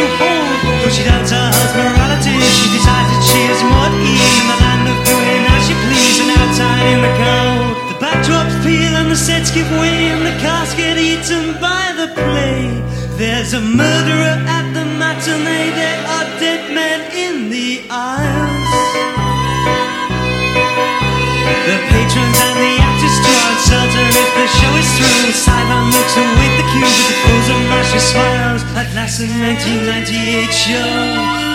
She needs to hold. But she doubts her husband's morality. She decides that she is more at in the land of doing as she please and outside in the cold. The backdrops peel and the sets give way and the cast get eaten by the play. There's a murderer at the matinee. There are dead men in the aisles. The patrons and the if the show is through. Sideline looks await the cue with the pose of martial smiles. At last, the 1998 show,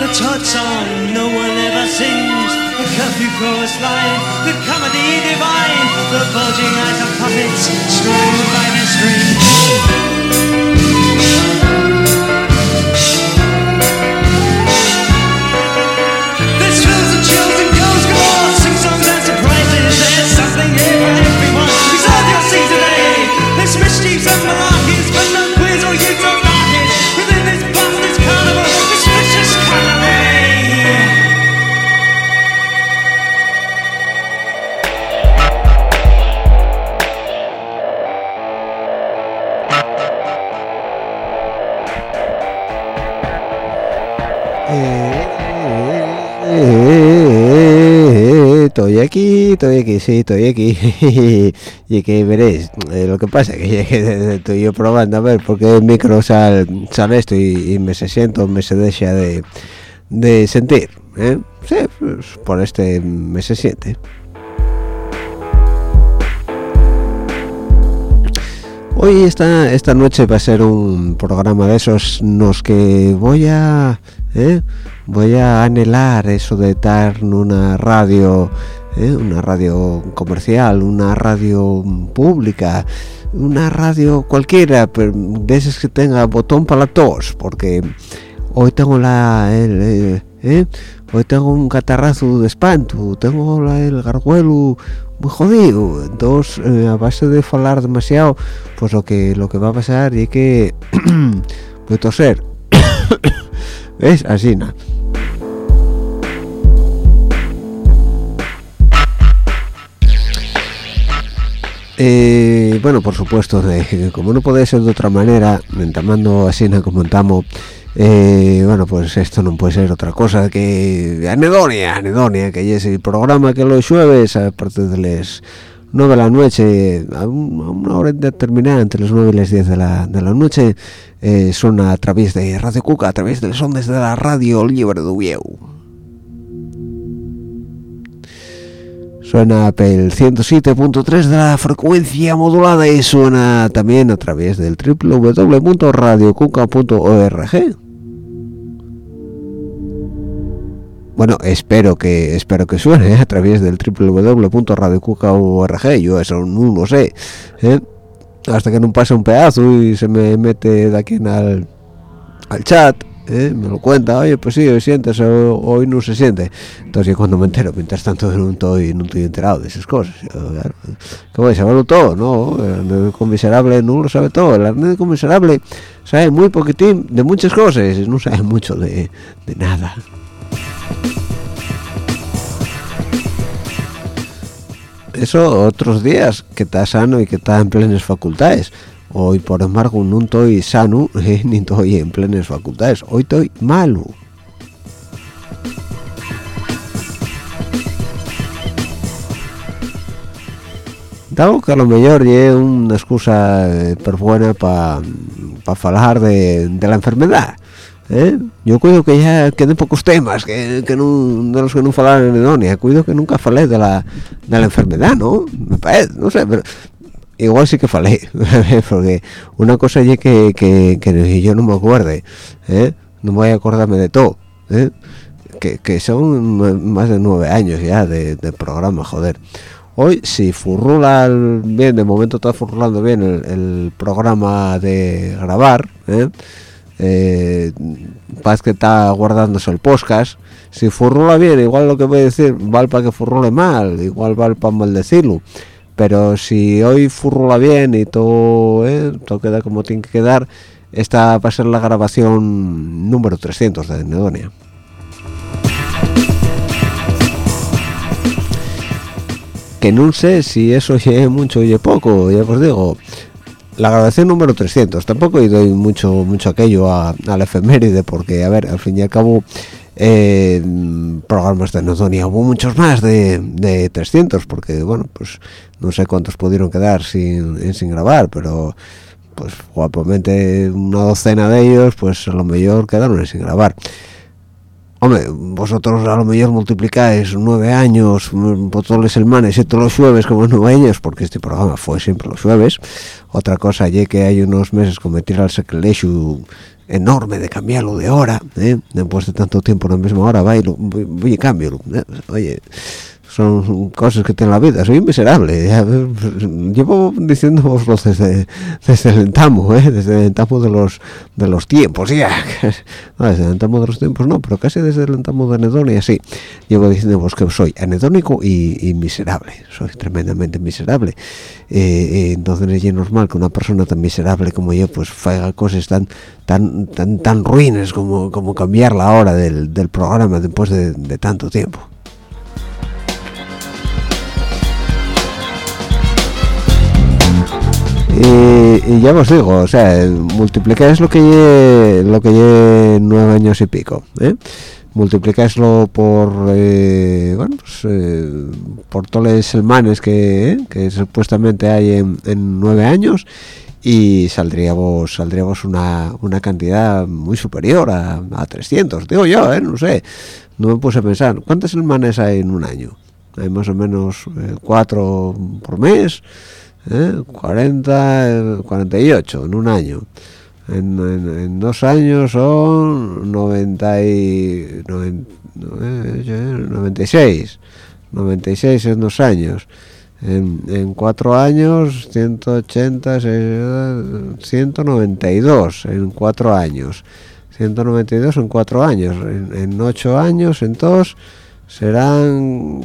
the Todd song no one ever sings. The curfew chorus line, the comedy divine, the bulging eyes of aquí, estoy aquí, sí, estoy aquí. y que veréis, eh, lo que pasa es que, estoy yo probando a ver por qué el micro sale, sale esto y, me se siento, me se deja de, de sentir. ¿eh? Sí, pues, por este me se siente. Hoy esta, esta noche va a ser un programa de esos en los que voy a ¿eh? voy a anhelar eso de estar en una radio ¿eh? una radio comercial una radio pública una radio cualquiera pero esas que tenga botón para la tos porque hoy tengo la eh, ¿eh? hoy tengo un catarrazo de espanto tengo la- el garguelo muy jodido entonces a base de hablar demasiado pues lo que lo que va a pasar es que voy a toser ¿ves? así nada Eh, bueno, por supuesto, de- como no puede ser de otra manera, entamando así na como entamo, eh, bueno, pues esto no puede ser otra cosa que anedonia, anedonia, que es el programa que los jueves a partir de las 9 de la noche, a, un- a una hora determinada, entre las 9 y las 10 de la, de la noche, eh, son a través de Radio Cuca, a través de las ondas de la radio libre de Uvieu. Suena el 107.3 de la frecuencia modulada y suena también a través del www.radiocuca.org bueno espero que espero que suene a través del www.radiocuca.org yo eso no lo sé ¿eh? hasta que no pase un pedazo y se me mete de aquí al, al chat ¿eh? me lo cuenta, oye, pues sí, hoy sientes, hoy no se siente. Entonces cuando me entero, mientras tanto no estoy, no estoy enterado de esas cosas. claro, saberlo todo, ¿no? El arnético miserable no lo sabe todo. El arnético miserable sabe muy poquitín de muchas cosas, no sabe mucho de, de nada. Eso otros días que está sano y que está en plenas facultades hoy por embargo no estoy sano eh, ni estoy en plenas facultades. Hoy estoy malo dado que a lo mejor es una excusa eh, per buena para pa hablar de, la enfermedad ¿eh? yo cuido que ya queden pocos temas que, que de los que no falaron en Edonia. Cuido que nunca falé de la, de la enfermedad no me parece no sé pero igual sí que falé porque una cosa es que, que, yo no me acuerde ¿eh? no voy a acordarme de todo ¿eh? que, son más de nueve años ya de, programa joder hoy si furrula bien de momento está furrulando bien el, programa de grabar ¿eh? eh parece que está guardándose el podcast si furrula bien igual lo que voy a decir vale para que furrule mal igual vale para maldecirlo pero si hoy furrula bien y todo, eh, todo queda como tiene que quedar, esta va a ser la grabación número 300 de Nedonia. Que no sé si eso es mucho o poco, ya os digo, la grabación número 300, tampoco he doy mucho mucho aquello a, a la efeméride, porque, a ver, al fin y al cabo eh, programas de Nodonia hubo muchos más de, de 300 porque bueno pues no sé cuántos pudieron quedar sin, sin grabar pero pues guapamente una docena de ellos pues a lo mejor quedaron sin grabar. Hombre vosotros a lo mejor multiplicáis nueve años por todos los semanas y todos los jueves como nueve años porque este programa fue siempre los jueves otra cosa ya que hay unos meses cometer al sacrilegio enorme de cambiarlo de hora, ¿eh? después de tanto tiempo en la misma hora, va y, lo, voy y cambio. ¿eh? Oye, son cosas que tiene la vida. Soy miserable. Llevo diciéndoslo desde, desde el entamo, ¿eh? desde el entamo de los de los tiempos, ya. No, desde el entamo de los tiempos no, pero casi desde el entamo de Anedonia, sí. Llevo diciéndovos que soy anedónico y, miserable. Soy tremendamente miserable. Eh, eh, entonces es normal que una persona tan miserable como yo pues haga cosas tan tan tan tan ruines como, como cambiar la hora del, del programa después de tanto tiempo. Y, ya os digo o sea multiplicáis lo que lleve lo que lleve nueve años y pico ¿eh? multiplicáislo por eh, bueno pues, eh, por todos los semanas que, ¿eh? que supuestamente hay en, nueve años y saldríamos saldríamos una, una cantidad muy superior a, a 300 digo yo ¿eh? no sé no me puse a pensar cuántas semanas hay en un año hay más o menos cuatro por mes ¿eh? 40, 48 en un año. En, en, dos años son 90 y, 96. 96 en dos años. En, en cuatro años 180 192 en cuatro años 192 en cuatro años en, en ocho años en dos serán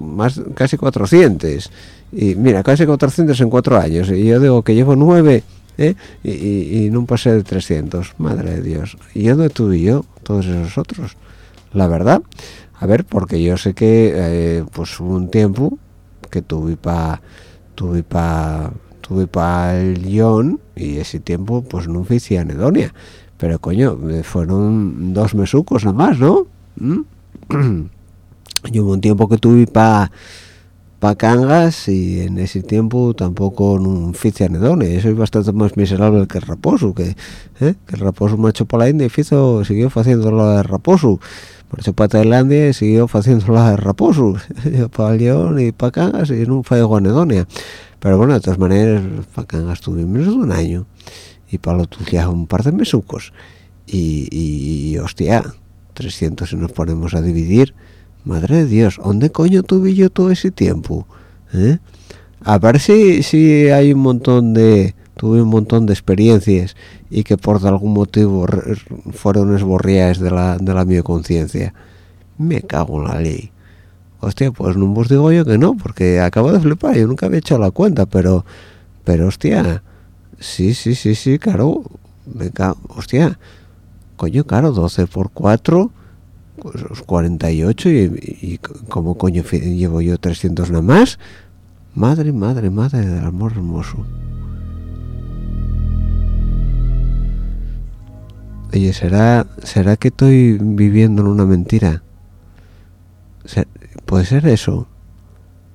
más casi 400 y mira, casi 400 en cuatro años, y yo digo que llevo nueve, ¿eh? y, no pasé de 300, madre de Dios, y no tú y yo, todos esos otros, la verdad, a ver, porque yo sé que, eh, pues hubo un tiempo que tuve para, tuve para, tuve para el guion, y ese tiempo, pues no oficia anedonia, pero coño, eh, fueron dos mesucos nada más, ¿no? ¿Mm? y hubo un tiempo que tuve para cangas y en ese tiempo tampoco un anedonia soy bastante más miserable que el raposo que, ¿eh? que el raposo hecho por la india y fizo, siguió haciendo lo de raposo eso para Tailandia siguió haciendo la de raposo para León y para Cangas y no fue Guanedonia pero bueno de todas maneras para Cangas tuve menos de un año y para lo tuya un par de mesucos. Y, y, hostia 300 si nos ponemos a dividir madre de Dios ¿dónde coño tuve yo todo ese tiempo? ¿Eh? a ver si, si hay un montón de tuve un montón de experiencias y que por algún motivo fueron esborriadas de la, de la mi conciencia. Me cago en la ley. Hostia, pues no os digo yo que no, porque acabo de flipar, yo nunca había hecho la cuenta, pero, pero hostia, sí, sí, sí, sí, claro, me cago, hostia, coño, claro, 12 por 4, pues 48 y, y como coño llevo yo 300 nada más, madre, madre, madre del amor hermoso. Oye, ¿será, ¿será que estoy viviendo en una mentira? ¿Puede ser eso?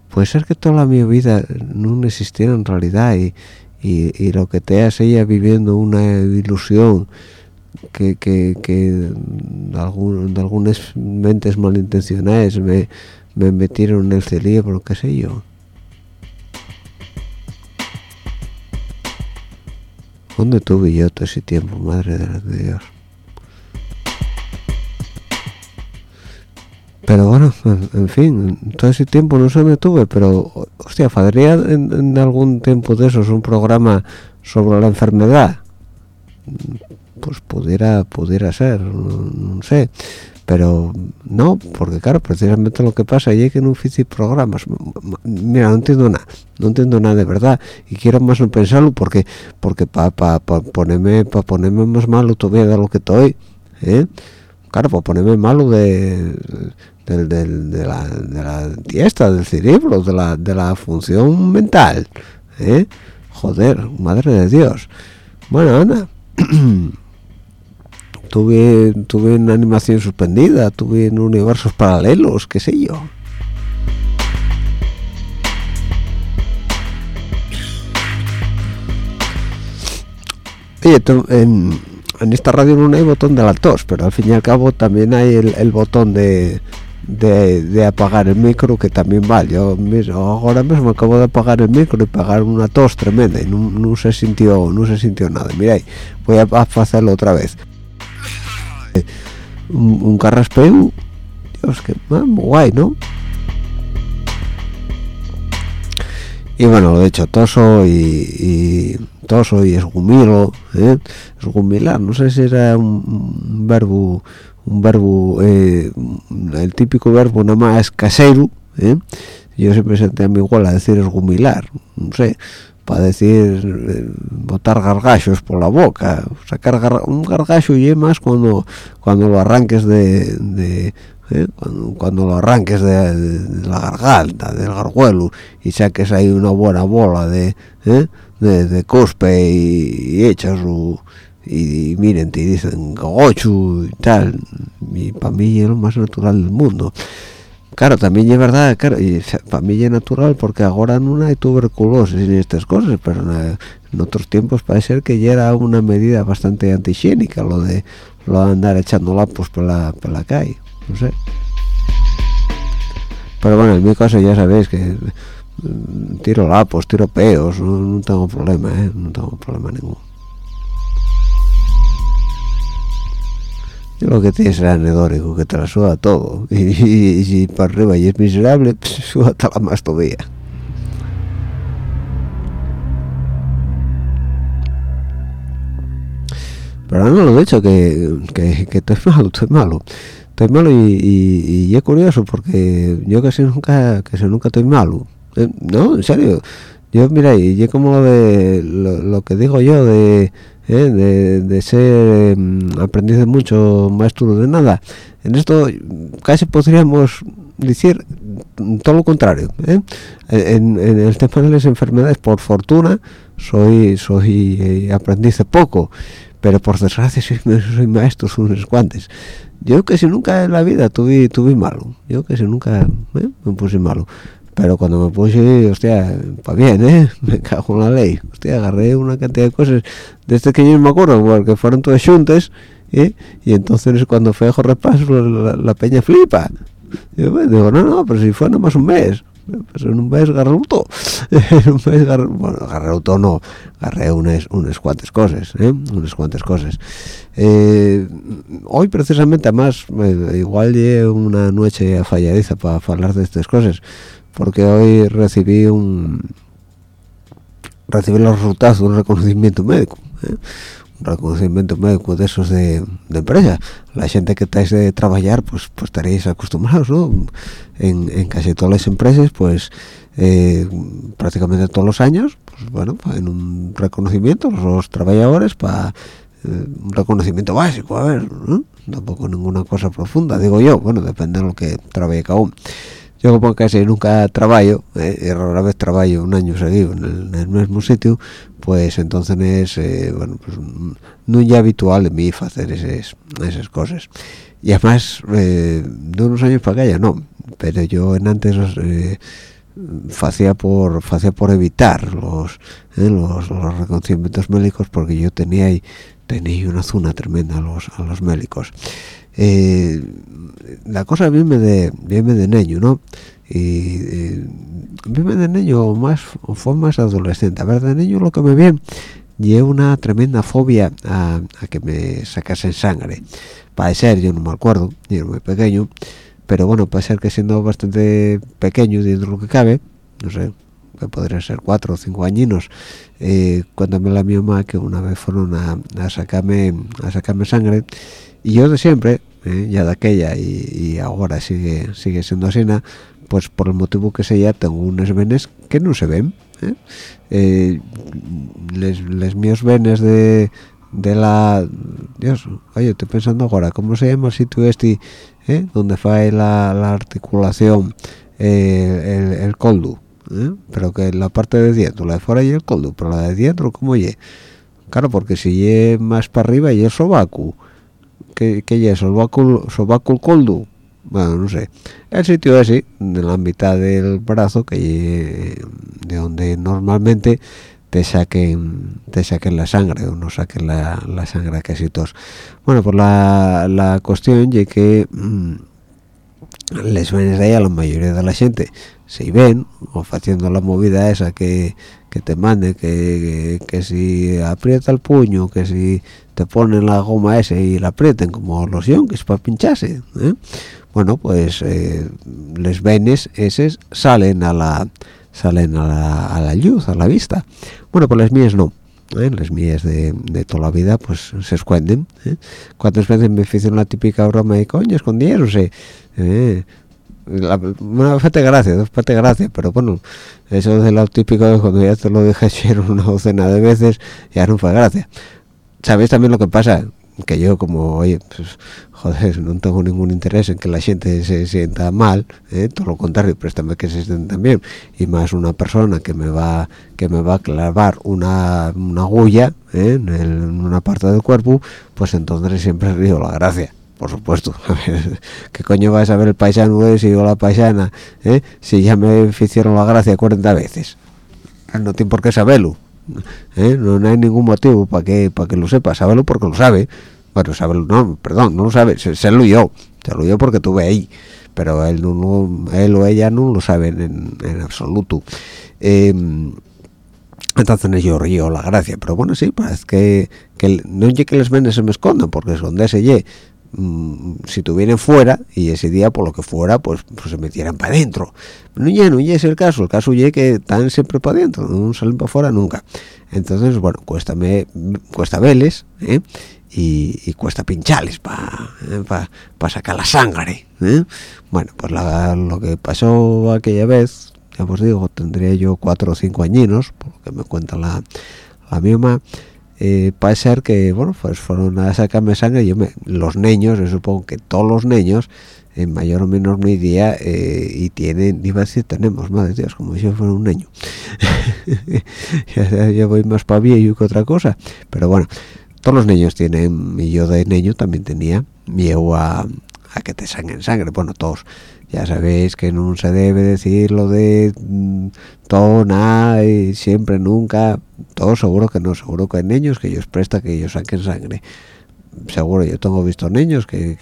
Puede ser que toda mi vida no existiera en realidad y, y, lo que te hace ella viviendo una ilusión que, que, que algún, algunas mentes malintencionadas me, me metieron en el cerebro, qué sé yo. ¿Dónde tuve yo todo ese tiempo, madre de Dios? Pero bueno, en, fin, todo ese tiempo no se me tuve, pero, hostia, ¿fadría en, algún tiempo de esos un programa sobre la enfermedad? Pues pudiera, pudiera ser, no sé pero no porque claro precisamente lo que pasa es que no hice programas mira no entiendo nada no entiendo nada de verdad y quiero más no pensarlo porque porque para pa, ponerme para ponerme más malo todavía de lo que estoy ¿eh? claro para ponerme malo de, de, la de la diesta del cerebro de la de la función mental ¿eh? joder madre de dios bueno anda tuve tuve una animación suspendida tuve en universos paralelos qué sé yo Oye, en, en, esta radio no hay botón de la tos, pero al fin y al cabo también hay el, botón de, de, apagar el micro que también vale. Yo ahora mismo acabo de apagar el micro y pagar una tos tremenda y no, se sintió no se sintió nada. Miráis, voy a hacerlo otra vez un, un carraspeo Dios que guay no y bueno de hecho toso y, toso y esgumilo ¿eh? esgumilar no sé si era un, verbo un verbo eh, el típico verbo nada más casero ¿eh? yo siempre senté a mi igual a decir esgumilar no sé para decir eh, botar gargachos por la boca. Sacar un gargacho y más cuando cuando lo arranques de, eh, cuando, lo arranques de, la garganta del garguelo y saques ahí una buena bola de eh, de, cospe y, echas y, miren te dicen gochu y tal. Y para mí es lo más natural del mundo claro también es verdad claro y para mí es natural porque ahora no hay tuberculosis ni estas cosas pero en, otros tiempos parece ser que ya era una medida bastante antihigiénica lo de lo de andar echando lapos por la, por la calle no sé pero bueno en mi caso ya sabéis que mm, tiro lapos tiro peos no, tengo problema ¿eh? no tengo problema ninguno lo que tienes es anedórico que te la suda todo. Y, si para arriba y es miserable pues suda la más todavía. Pero no lo he dicho que, que, que estoy malo estoy malo. Estoy malo y, y, es curioso porque yo casi nunca casi nunca estoy malo. Eh, no en serio. Yo mira y es como lo de lo que digo yo de ¿eh? de, ser em, aprendiz de mucho, maestro de nada. En esto casi podríamos decir todo lo contrario. ¿eh? En, el tema de las enfermedades, por fortuna, soy soy eh, aprendiz de poco, pero por desgracia soy, soy maestro unos guantes. Yo que si nunca en la vida tuve, tuve malo, yo que si nunca me puse malo pero cuando me puse, hostia, pa' bien, ¿eh? Me cago en la ley. Hostia, agarré una cantidad de cosas desde que yo no me acuerdo, porque fueron todas juntas ¿eh? y entonces cuando fue a repaso la, peña flipa yo digo no no pero si fue nomás un mes pues en un mes agarré todo en un mes agarré, bueno agarré todo no agarré unas, unas cuantas cosas ¿eh? unas cuantas cosas eh, hoy precisamente además igual llegué una noche falladiza para hablar de estas cosas porque hoy recibí un recibí los resultados de un reconocimiento médico ¿eh? un reconocimiento médico de esos de, de, empresa la gente que estáis de trabajar pues pues estaréis acostumbrados ¿no? en, casi todas las empresas pues eh, prácticamente todos los años pues bueno en un reconocimiento los trabajadores para eh, un reconocimiento básico a ver tampoco ninguna cosa profunda digo yo bueno depende de lo que trabaje cada uno yo como casi nunca trabajo eh, y rara vez trabajo un año seguido en el, mismo sitio pues entonces es eh, pues no ya habitual en mí hacer esas, esas cosas. Y además eh, de unos años para acá ya no pero yo en antes eh, hacía por hacía por evitar los, los, reconocimientos médicos porque yo tenía tenía una zona tremenda a los a los médicos eh, la cosa viene de viene de niño no y eh, viene de niño más fue más adolescente. A ver de niño lo que me viene llevo una tremenda fobia a, que me sacasen sangre. Para ser yo no me acuerdo yo era muy pequeño pero bueno puede ser que siendo bastante pequeño dentro de lo que cabe no sé que podría ser cuatro o cinco añinos eh, cuando me la mi mamá que una vez fueron a, a sacarme a sacarme sangre y yo de siempre ¿eh? ya de aquella y, ahora sigue sigue siendo así pues por el motivo que sea tengo unos venes que no se ven ¿eh? Eh, les, les míos venes de de la Dios oye estoy pensando ahora cómo se llama el sitio este donde fue la, la articulación el, el, coldu pero que la parte de dentro la de fuera y el coldu pero la de dentro cómo ye claro porque si ye más para arriba y el sobaco que, que es sobáculo coldu. Bueno no sé. El sitio ese de la mitad del brazo que de donde normalmente te saquen te saquen la sangre o no saquen la, la sangre casi todos bueno pues la, la cuestión es que mmm, les ven ahí a la mayoría de la gente. Se ven o haciendo la movida esa que, que te mande que, que, si aprieta el puño que si ponen la goma ese y la aprieten como los yonkis para pincharse ¿eh? bueno pues eh, les venes esos salen a la salen a la, a la, luz a la vista bueno pues las mías no ¿eh? las mías de, toda la vida pues se esconden ¿eh? cuántas veces me hicieron la típica broma de coño escondiéronse eh, la, una parte gracia, dos partes gracia, pero bueno, eso de lo típico de cuando ya te lo dejas una docena de veces, ya no fue gracia. ¿Sabéis también lo que pasa? Que yo como, oye, pues, joder, no tengo ningún interés en que la gente se sienta mal, ¿eh? todo lo contrario, préstame que se sientan bien, y más una persona que me va que me va a clavar una, una agulla ¿eh? en, una parte del cuerpo, pues entonces siempre río la gracia por supuesto qué coño vas a ver el paisano ese o la paisana ¿eh? si ya me hicieron la gracia 40 veces no tiene por qué saberlo ¿eh? no, hay ningún motivo para que para que lo sepa. Sábelo porque lo sabe. Bueno sábelo no perdón no lo sabe. Se, lo yo se lo yo porque tuve ahí. Pero él no, él o ella no lo saben en, absoluto. Em, entonces yo río la gracia. Pero bueno sí parece que, que no es que les ven se me escondan porque esconderse ye Mm, si tuvieran fuera y ese día por lo que fuera pues, pues se metieran para adentro no ya no ya es el caso el caso ya que están siempre para adentro no salen para afuera nunca entonces bueno cuesta me cuesta veles ¿eh? y, cuesta pinchales para ¿eh? para sacar la sangre ¿eh? bueno pues lo que pasó aquella vez ya os digo tendría yo cuatro o cinco añinos por lo que me cuenta la la misma eh, ser que bueno pues fueron a sacarme sangre. Yo me, los niños yo supongo que todos los niños en mayor o menor medida eh, y tienen iba a decir tenemos madre Dios como si yo fuera un niño. Ya, voy más para viejo que otra cosa. Pero bueno todos los niños tienen y yo de niño también tenía miedo a, a que te sangren sangre. Bueno todos ya sabéis que no se debe decir lo de mm, todo, nada y siempre, nunca, todo seguro que no, seguro que hay niños que ellos presta que ellos saquen sangre. seguro yo tengo visto niños que,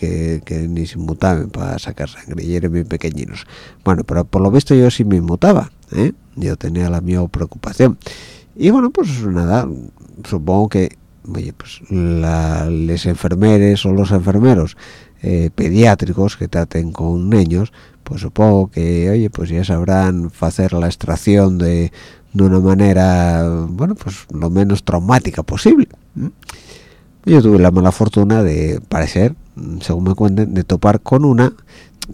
que, ni se mutaban para sacar sangre y eran bien pequeñinos bueno pero por lo visto yo sí me mutaba ¿eh? yo tenía la misma preocupación y bueno pues nada supongo que oye pues la, les enfermeres o los enfermeros eh, pediátricos que traten con niños pues supongo que oye pues ya sabrán hacer la extracción de, de una manera bueno pues lo menos traumática posible yo tuve la mala fortuna de parecer según me cuenten de topar con una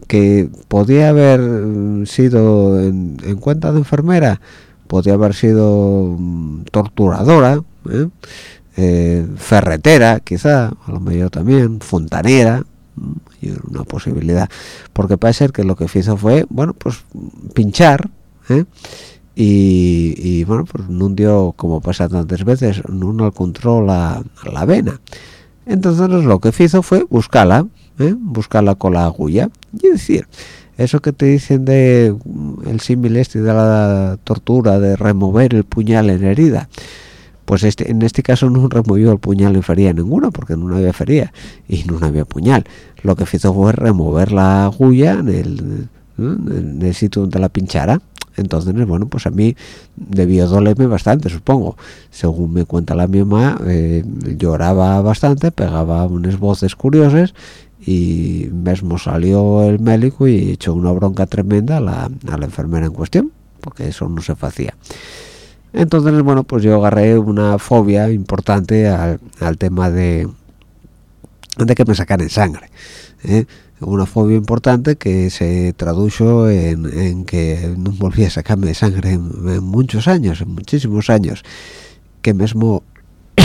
que podía haber sido en, cuenta de enfermera podía haber sido mm, torturadora ¿eh? Eh, ferretera quizá a lo mejor también fontanera y una posibilidad porque parece ser que lo que hizo fue bueno pues pinchar ¿eh? y, bueno pues no dio como pasa tantas veces no control a, la vena entonces lo que hizo fue buscarla ¿eh? buscarla con la agulla y decir eso que te dicen de mm, el símil este de la tortura de remover el puñal en herida pues este, en este caso no removió el puñal en feria ninguna porque no había feria y no había puñal. Lo que hizo fue remover la agulla en el, sitio donde la pinchara. Entonces bueno pues a mí debió dolerme bastante supongo. Según me cuenta la mamá eh, lloraba bastante pegaba unas voces curiosas y mismo salió el médico y echó una bronca tremenda a la, enfermera en cuestión porque eso no se hacía entonces bueno pues yo agarré una fobia importante al, tema de de que me sacaran sangre ¿eh? una fobia importante que se tradujo en, que no volví a sacarme sangre en, muchos años, en muchísimos años, que mismo...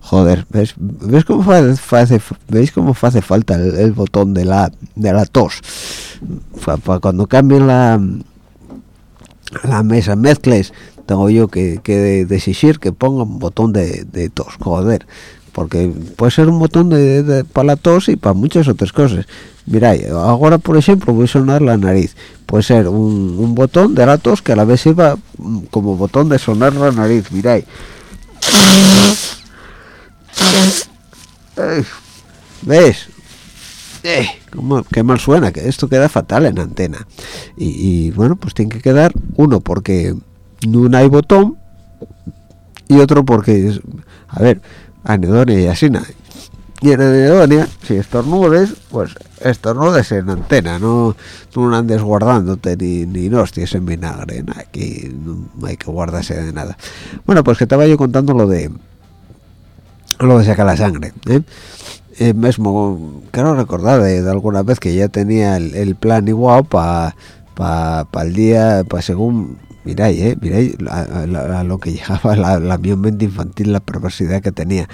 Joder, ¿ves, ¿ves cómo hace, ¿veis cómo hace falta el, botón de la de la tos? Cuando cambien la la mesa mezcles, tengo yo que, que que ponga un botón de, de tos, joder porque puede ser un botón de, para la tos y para muchas otras cosas. Mira ahora por ejemplo voy a sonar la nariz. Puede ser un, botón de la tos que a la vez sirva como botón de sonar la nariz mira ves eh, qué mal suena que esto queda fatal en antena y, bueno pues tiene que quedar uno porque no hay botón y otro porque a ver anedonia y así y en anedonia si estornudes pues estornudes en antena no no andes guardándote ni, ni no en vinagre aquí no hay que guardarse de nada. Bueno pues que estaba yo contando lo de lo de sacar la sangre ¿eh? eh mismo quiero recordar de, alguna vez que ya tenía el, plan igual para para el día para según miráis, eh, a, lo que llegaba la, la mi mente infantil, la perversidad que tenía.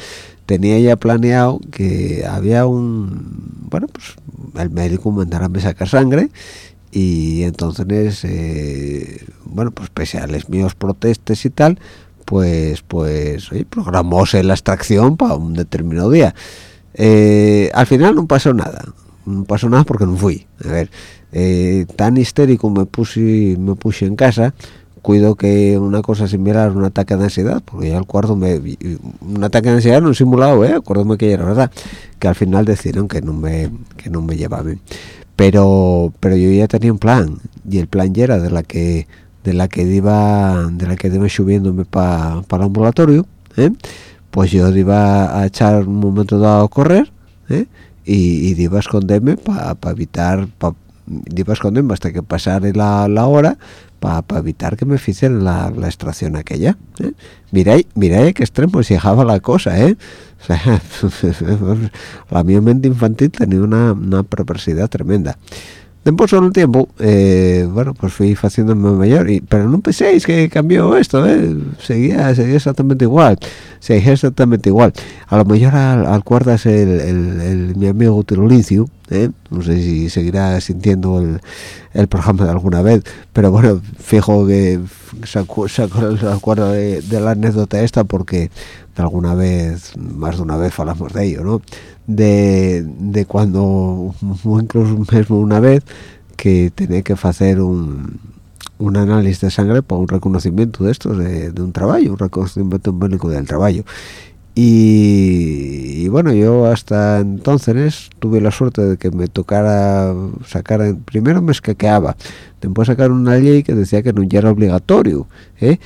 Tenía ya planeado que había un, bueno, pues el médico mandara a sacar sangre y entonces, eh, bueno, pues pese a los míos protestes y tal, pues, pues, oye, programóse la extracción para un determinado día. Eh, al final no pasó nada, no pasó nada porque no fui. A ver, eh, tan histérico me puse, me puse en casa cuido que una cosa similar un ataque de ansiedad porque ya el cuarto me un ataque de ansiedad no simulado eh acuérdame que era verdad que al final decidieron que no me que no me llevaban pero pero yo ya tenía un plan y el plan ya era de la que de la que iba de la que iba subiéndome para el ambulatorio ¿eh? pues yo iba a echar un momento dado a correr ¿eh? y, y iba a esconderme para evitar pa, iba a esconderme hasta que pasara la, la hora para evitar que me hicieran la, la, extracción aquella. ¿eh? Miráis, miráis qué extremo llegaba la cosa, ¿eh? O sea, la mi mente infantil tenía una, una perversidad tremenda. Después con el tiempo, eh, bueno, pues fui haciéndome mayor, y, pero no penséis que cambió esto, ¿eh? seguía, seguía exactamente igual, seguía exactamente igual. A lo mejor al, al el, mi amigo Tirulicio, ¿eh? no sé si seguirá sintiendo el, el, programa de alguna vez, pero bueno, fijo que saco, saco el acuerdo de, de la anécdota esta porque de alguna vez, más de una vez hablamos de ello, ¿no? De, de cuando incluso mismo una vez que tenía que hacer un, un análisis de sangre para un reconocimiento de estos de, un trabajo un reconocimiento médico del trabajo y, bueno yo hasta entonces tuve la suerte de que me tocara sacar primero me escaqueaba después sacar una ley que decía que no era obligatorio ¿eh?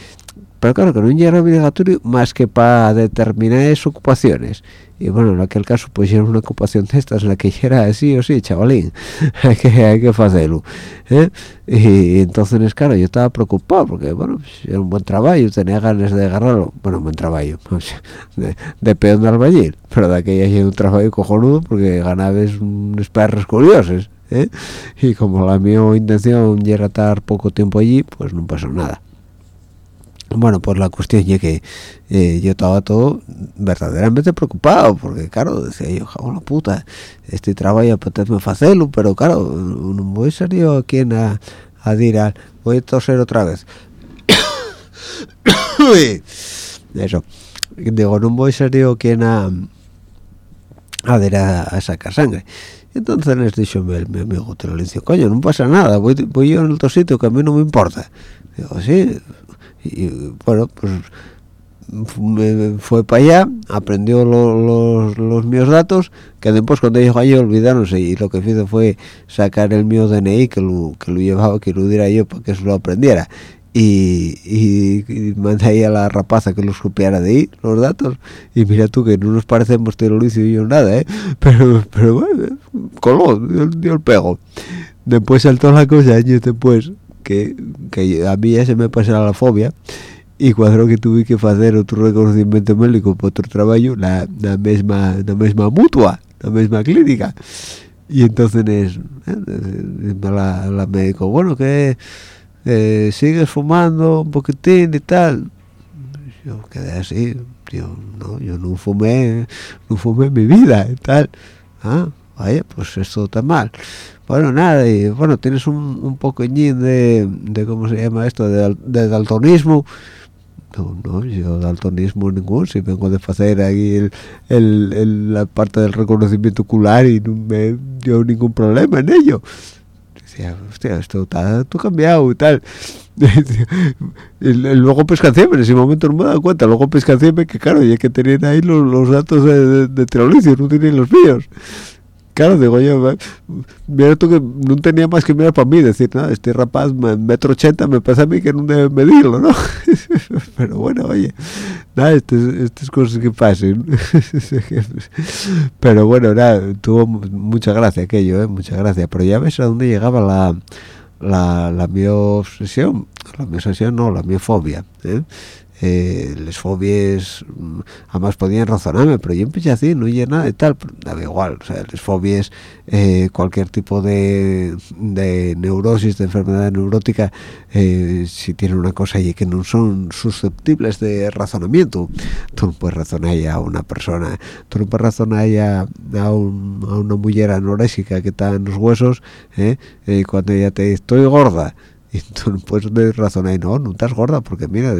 Pero claro que no era obligatorio más que para determinadas ocupaciones y bueno en aquel caso pues era una ocupación de estas en la que era sí o sí chavalín hay que hay que hacerlo ¿eh? y, entonces claro yo estaba preocupado porque bueno pues, era un buen trabajo tenía ganas de agarrarlo bueno un buen trabajo de, de peón de albañil pero de aquella era un trabajo cojonudo porque ganabas unos perros curiosos ¿eh? y como la mi intención era estar poco tiempo allí pues no pasó nada bueno pues la cuestión es que eh, yo estaba todo verdaderamente preocupado porque claro decía yo la puta este trabajo apetece hacerlo pero claro no voy a ser yo quien a, a decir voy a toser otra vez eso. Digo no voy a ser yo quien a a, a, a sacar sangre entonces les dicho mi, mi amigo te lo dice coño no pasa nada voy, voy yo en otro sitio que a mí no me importa digo sí y bueno pues me fue para allá aprendió los, los míos datos que después cuando llegó allí olvidáronse y lo que hice fue sacar el mío DNI que lo, que lo llevaba que lo diera yo para que se lo aprendiera y, y, mandé ahí a la rapaza que los copiara de ahí los datos y mira tú que no nos parecemos Terolicio y yo nada ¿eh? pero pero bueno coló dio, el pego después saltó la cosa años después que, a mí ya se me pasaba la fobia. Y cuando que tuve que hacer otro reconocimiento médico por otro trabajo la, misma la misma mutua la misma clínica. Y entonces eh, la, la bueno que eh, sigues fumando un poquitín y tal yo quedé así yo no yo no fumé no fumé mi vida y tal. Ah vaya pues esto está mal bueno nada y bueno tienes un, un de, de cómo se llama esto de, de daltonismo no, no, yo daltonismo ningún, si vengo de hacer ahí el, el, la parte del reconocimiento ocular y no me dio ningún problema en ello. Decía, hostia, esto está cambiado y tal. y, luego pescación, en ese momento no me he dado cuenta, luego pescación que claro, ya que tenían ahí los, los datos de, de, de no tenían los míos. Claro, digo yo, mira tú que no tenía más que mirar para mí, decir, nada, este rapaz, metro ochenta, me pasa a mí que no debe medirlo, ¿no? Pero bueno, oye, nada, estas, estas cosas que pasen. Pero bueno, nada, tuvo mucha gracia aquello, ¿eh? Mucha gracia. Pero ya ves a dónde llegaba la, la, la mi obsesión, la mi obsesión no, la mi fobia, ¿eh? Eh, les fobies mm, además podían razonarme pero yo empecé así no oye nada y tal pero daba igual o sea les fobies eh, cualquier tipo de, de, neurosis de enfermedad neurótica eh, si tienen una cosa y que no son susceptibles de razonamiento tú no puedes razonar ya a una persona tú no puedes razonar ya a, un, a una mujer anorésica que está en los huesos eh, cuando ella te dice estoy gorda y tú puedes razonar no no estás gorda porque mira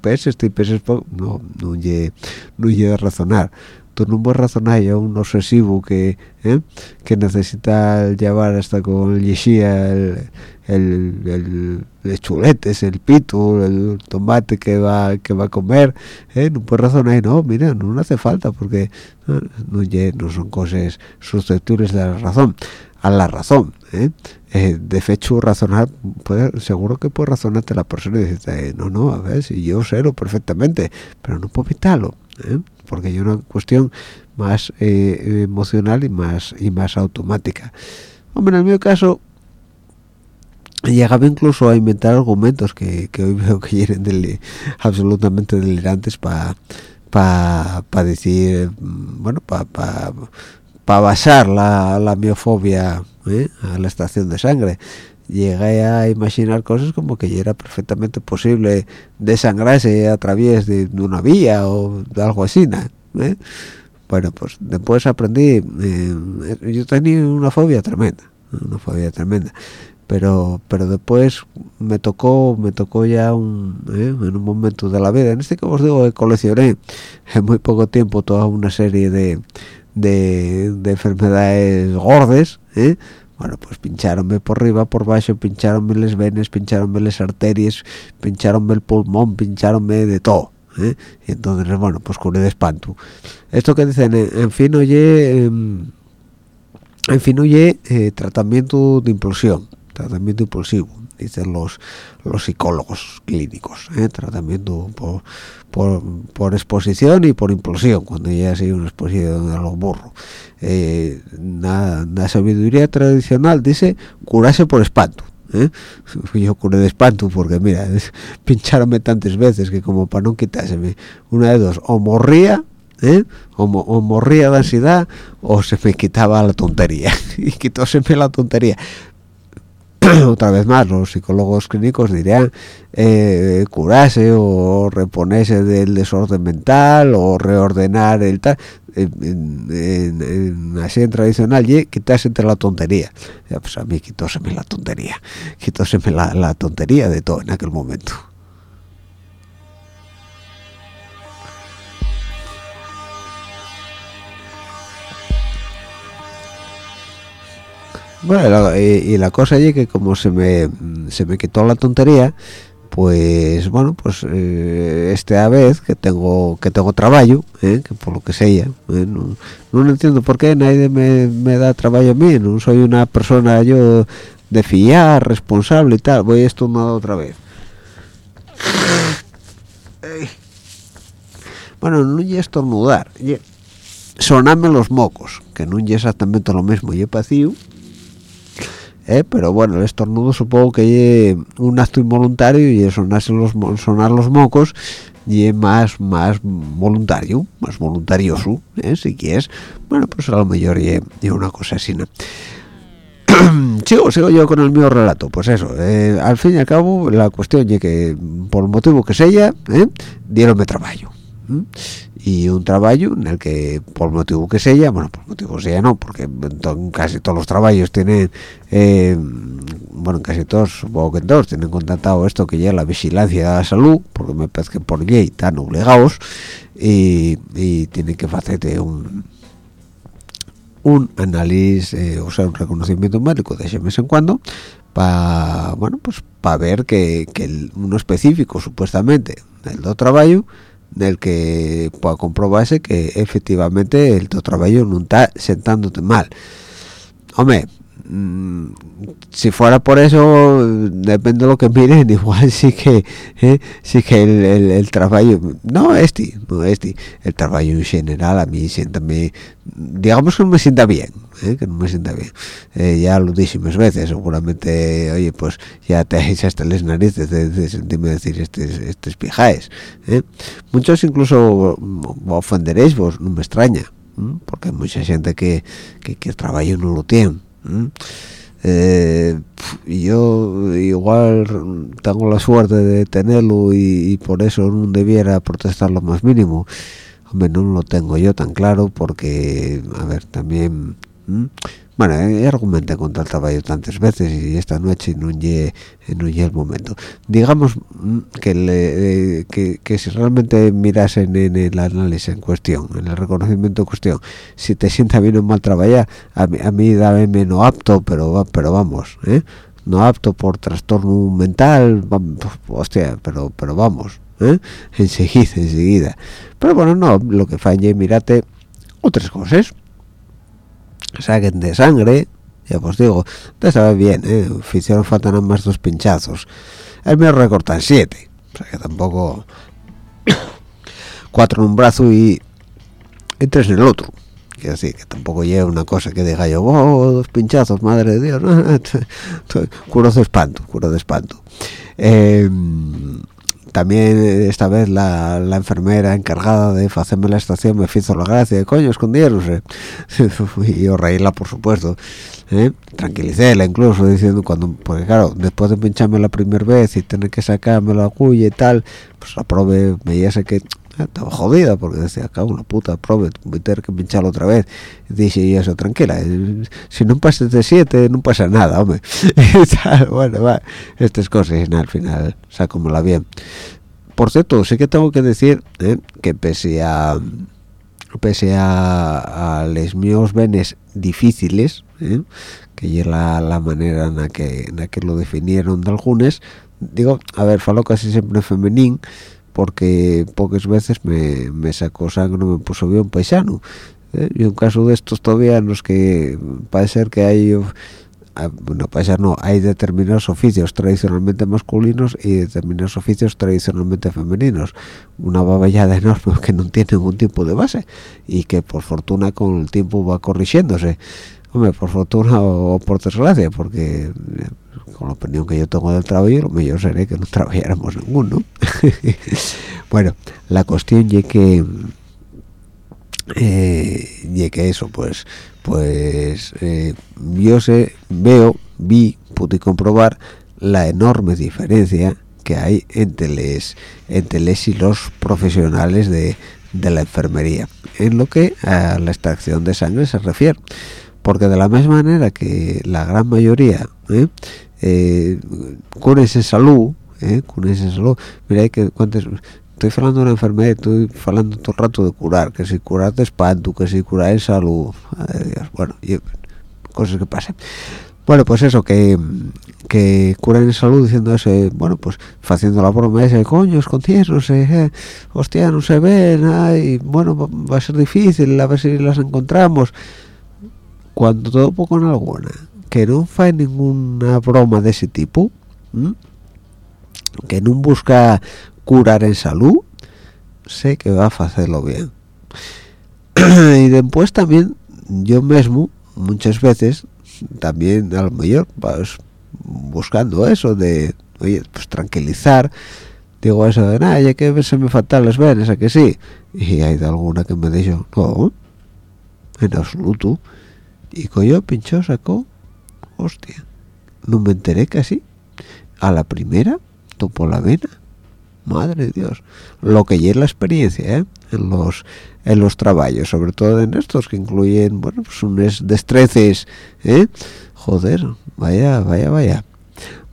peses y peses no no lle no lle razonar tú no puedes razonar ya un obsesivo que ¿eh? que necesita llevar hasta con el yeshia el, el, el, chuletes el pito el tomate que va que va a comer ¿eh? no puedes razonar no mira no hace falta porque no, son cosas susceptibles de la razón a la razón ¿eh? Eh, de hecho razonar puede, seguro que puede razonarte la persona y decirte no no a ver si yo sé lo perfectamente pero no puedo evitarlo. Porque hay una cuestión más eh, emocional y más y más automática hombre en mi caso llegaba incluso a inventar argumentos que, que hoy veo que eran del, absolutamente delirantes para para decir bueno para para basar la, la miofobia ¿eh? a la estación de sangre llegué a imaginar cosas como que ya era perfectamente posible desangrarse a través de una vía o de algo así ¿eh? bueno pues después aprendí eh, yo tenía una fobia tremenda una fobia tremenda pero pero después me tocó me tocó ya un, ¿eh? en un momento de la vida en este que os digo coleccioné en muy poco tiempo toda una serie de de, de enfermedades gordes ¿eh? Bueno pues pincharonme por arriba por abajo pincharonme las venas pincharonme las arterias pincharonme el pulmón pincharonme de todo ¿eh? y entonces bueno pues cure de espanto esto que dicen en, fin oye em, en fin oye eh, tratamiento de impulsión tratamiento impulsivo dicen los los psicólogos clínicos ¿eh? tratamiento por, por, por, exposición y por impulsión cuando ya ha sido una exposición a los burros eh, la, sabiduría tradicional dice curarse por espanto ¿eh? yo curé de espanto porque mira pincharme tantas veces que como para no quitárseme una de dos o morría ¿eh? o, o, morría de ansiedad o se me quitaba la tontería y quitóseme la tontería otra vez más los psicólogos clínicos dirían eh, curarse o reponerse del desorden mental o reordenar el tal en, en, así en tradicional y quitarse entre la tontería ya, pues a mí quitóseme la tontería quitóseme la, la tontería de todo en aquel momento Bueno, y, la cosa es que como se me, se me quitó la tontería, pues bueno, pues eh, esta vez que tengo que tengo trabajo, eh, que por lo que sea, eh, no, no, entiendo por qué nadie me, me da trabajo a mí, no soy una persona yo de fiar, responsable y tal, voy a estornudar otra vez. Bueno, no es estornudar, sonarme los mocos, que no es exactamente lo mismo, yo vacío ¿eh? pero bueno el estornudo supongo que es un acto involuntario y sonarse los sonar los mocos y es más más voluntario más voluntarioso ¿eh? si quieres bueno pues a lo mejor y una cosa así ¿no? sigo sigo yo con el mío relato pues eso eh, al fin y al cabo la cuestión es que por el motivo que sea ¿eh? dieronme trabajo y un trabajo en el que por motivo que sea bueno por motivo que sea no porque casi todos los trabajos tienen eh, bueno casi todos supongo que todos tienen contratado esto que ya la vigilancia de la salud porque me parece que por ley están obligados y, tienen que hacerte un un análisis eh, o sea un reconocimiento médico de ese mes en cuando para bueno pues para ver que, uno específico supuestamente del do trabajo del que pueda comprobarse que efectivamente el tu trabajo no está sentándote mal. Hombre si fuera por eso depende de lo que miren igual sí que ¿eh? sí que el, el, trabajo no este no este el trabajo en general a mí siéntame digamos que no me sienta bien ¿eh? que no me sienta bien eh, ya lo dije muchas veces seguramente oye pues ya te hasta las narices de, sentirme decir estos estos pijaes ¿eh? muchos incluso ofenderéis vos no me extraña porque hay mucha gente que, que, que el trabajo no lo tiene y yo igual tengo la suerte de tenerlo y, por eso no debiera protestar lo más mínimo hombre no lo tengo yo tan claro porque a ver también ¿Mm? Bueno, he argumenté contra el trabajo tantas veces y esta noche no llegué no el momento. Digamos ¿Mm? que, le, que, que, si realmente mirasen en el análisis en cuestión, en el reconocimiento en cuestión, si te sienta bien o mal trabajar, a mí, a mí dame apto, pero pero vamos, ¿eh? no apto por trastorno mental, hostia, pero pero vamos, ¿eh? enseguida, enseguida. Pero bueno, no, lo que falla, mirate otras cosas saquen de sangre ya os digo te sabe bien ¿eh? hicieron falta nada más dos pinchazos. El mío recortan siete o sea que tampoco cuatro en un brazo y, tres en el otro. Que así que tampoco lleva una cosa que diga yo oh, dos pinchazos madre de dios curo de espanto curo de espanto. Eh, también esta vez la, la, enfermera encargada de hacerme la estación me hizo la gracia de coño escondieronse y yo reírla por supuesto ¿eh? tranquilicéla incluso diciendo cuando porque claro después de pincharme la primera vez y tener que sacarme la agulla y tal pues la probé veíase que estaba jodida porque decía acá una puta prove voy a tener que pincharlo otra vez y dije y eso tranquila eh, si no pasas de siete no pasa nada hombre bueno va estas cosas al final la bien. Por cierto sí que tengo que decir eh, que pese a pese a, a los míos venes difíciles eh, que es la, la, manera en la que en la que lo definieron de algunos digo a ver falo casi siempre femenín porque pocas veces me, me sacó sangre me puso bien paisano ¿eh? y un caso de estos todavía en los que parece ser que hay ah, bueno, paisano no, hay determinados oficios tradicionalmente masculinos y determinados oficios tradicionalmente femeninos. Una baballada enorme que no tiene ningún tipo de base y que por fortuna con el tiempo va corrigiéndose. Hombre, por fortuna o, por desgracia, porque eh, con la opinión que yo tengo del trabajo, lo mejor sería que no trabajáramos ninguno. bueno, la cuestión es que eh, que eso, pues, pues eh, yo sé, veo, vi, pude comprobar la enorme diferencia que hay entre les, entre les y los profesionales de, de la enfermería en lo que a la extracción de sangre se refiere porque de la misma manera que la gran mayoría ¿eh? eh, con esa salud eh, con esa salud. Mira que cuántos estoy hablando de una enfermedad estoy hablando todo el rato de curar que si curar de espanto que si curar de salud bueno cosas que pasen. Bueno pues eso que que curan en salud diciendo eso bueno pues haciendo la broma ese coño escondiendo no sé eh, hostia no se ven ay, bueno va a ser difícil a ver si las encontramos cuando todo poco en alguna que no fue ninguna broma de ese tipo que no busca curar en salud sé que va a hacerlo bien. Y después también yo mismo muchas veces también a lo mejor vas buscando eso de oye pues tranquilizar digo eso de nada ya que se me faltan las venas a que sí y hay de alguna que me dijo no en absoluto y coño pinchó sacó hostia. No me enteré casi. A la primera topo la vena. Madre de dios. Lo que ya la experiencia ¿eh? en los en los trabajos sobre todo en estos que incluyen bueno pues unos destreces ¿eh? joder vaya vaya vaya.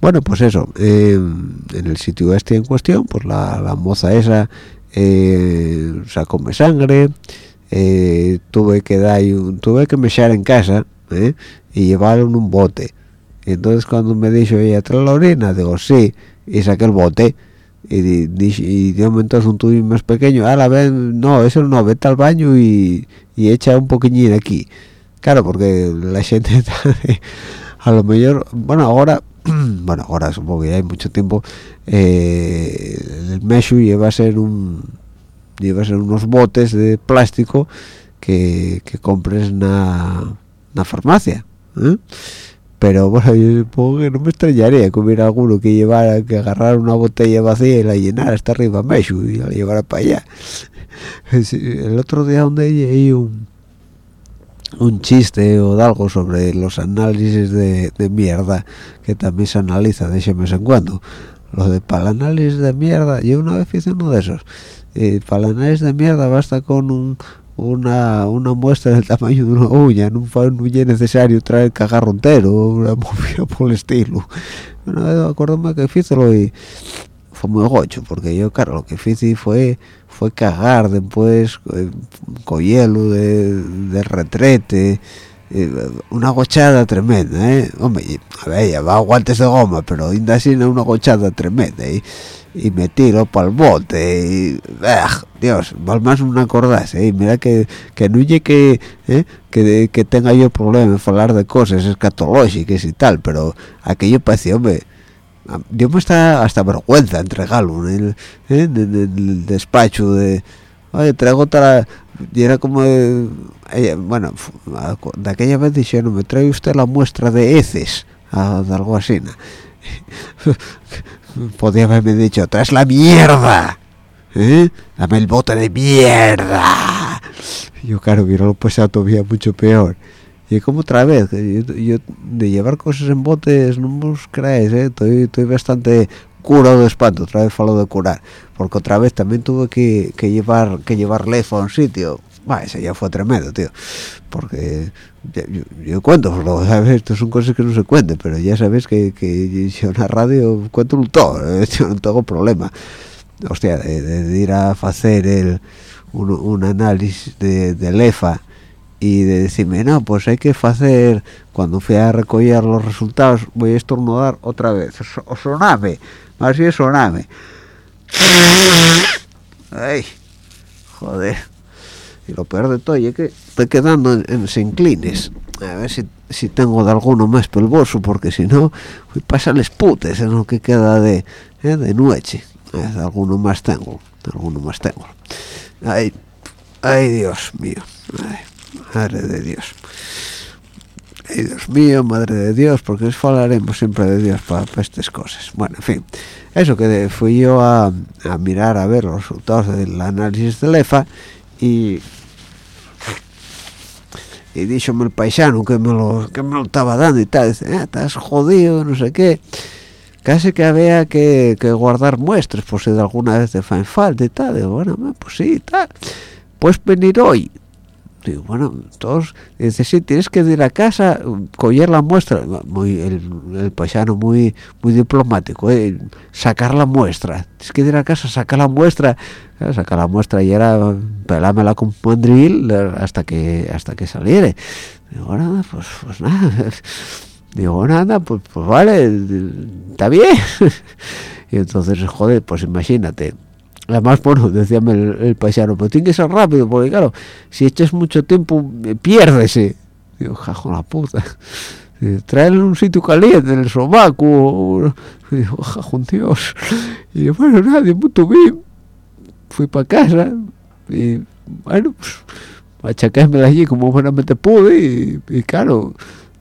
Bueno pues eso eh, en el sitio este en cuestión pues la, la moza esa eh, sacóme sangre eh, tuve que dar tuve que me echar en casa ¿eh? y llevaron un bote. Y entonces cuando me dijo ella trae la orina digo sí y saqué el bote y, y, de momento un tubo más pequeño. A la vez no eso no vete al baño y, y echa un poquillín aquí claro porque la gente a lo mejor bueno ahora bueno ahora supongo que ya hay mucho tiempo eh, el meshu lleva a ser un lleva a ser unos botes de plástico que, que compres en la farmacia ¿eh? pero bueno yo supongo que no me extrañaría que hubiera alguno que llevara que agarrar una botella vacía y la llenara hasta arriba Meshu y la llevara para allá el otro día donde hay un un chiste o algo sobre los análisis de, mierda que también se analiza de ese mes en cuando lo de para análisis de mierda yo una vez hice uno de esos eh, para el análisis de mierda basta con un, una, una muestra del tamaño de una uña, no, no es necesario traer cagarro entero, una movida por el estilo. Bueno, acuérdame que hice y fue muy gocho, porque yo, claro, lo que hice fue fue cagar después eh, con hielo de, de retrete, una gochada tremenda, ¿eh? Hombre, a ver, va guantes de goma, pero ainda así una gochada tremenda, ¿eh? y me tiro para el bote y ¡ah! Dios, más no acordase ¿eh? mira que, que no llegue ¿eh? que, que tenga yo problema en hablar de cosas escatológicas y tal pero aquello parecía hombre me está hasta vergüenza entregarlo en el, ¿eh? el despacho de oye traigo otra y era como bueno de aquella vez dijeron me trae usted la muestra de heces de algo así ¿no? podía haberme dicho traes la mierda ¿eh? dame el bote de mierda yo claro hubiera lo pasado todavía mucho peor y como otra vez yo, de llevar cosas en botes no os creáis ¿eh? estoy bastante curado de espanto otra vez falo de curar porque otra vez también tuve que, que llevar que llevar lefa a un sitio bah, ese ya fue tremendo tío porque yo, cuento ¿sabes? esto son cosas que no se cuenten pero ya sabes que, que yo en la radio cuento todo yo no tengo problema hostia de, ir a hacer el un, un análisis de, de lefa y de decirme no pues hay que hacer cuando fui a recoger los resultados voy a estornudar otra vez o soname más bien soname. Ay joder. Y lo peor de todo es que estoy quedando en, en inclines a ver si, si tengo de alguno más pelvoso porque si no pasarles putes en lo que queda de, eh, de noche. Eh, alguno más tengo de alguno más tengo. Ay ay dios mío. Ay, madre de dios. Ay dios mío madre de dios porque os siempre de dios para estas cosas. Bueno en fin eso que fui yo a, mirar a ver los resultados del análisis del EFA y y díxome el paisano que me lo que me lo estaba dando y tal. Dice, "Ah, estás jodido no sé qué casi que había que, que guardar muestras por si de alguna vez te fan falta y tal. Digo bueno pues sí tal puedes venir hoy digo bueno todos dice sí tienes que ir a casa coger la muestra muy el, el paisano muy muy diplomático ¿eh? sacar la muestra tienes que ir a casa sacar la muestra Claro, sacar la muestra y era pelámela con mandril hasta que hasta que saliere. Digo nada pues pues nada digo nada pues pues vale está bien y entonces joder pues imagínate además bueno decíame el, paisano pues tiene que ser rápido porque claro si echas mucho tiempo eh, piérdese digo jajo la puta traerle en un sitio caliente en el sobaco digo jajo dios y bueno nadie mucho bien fui para casa y bueno pues achacármela allí como buenamente pude y claro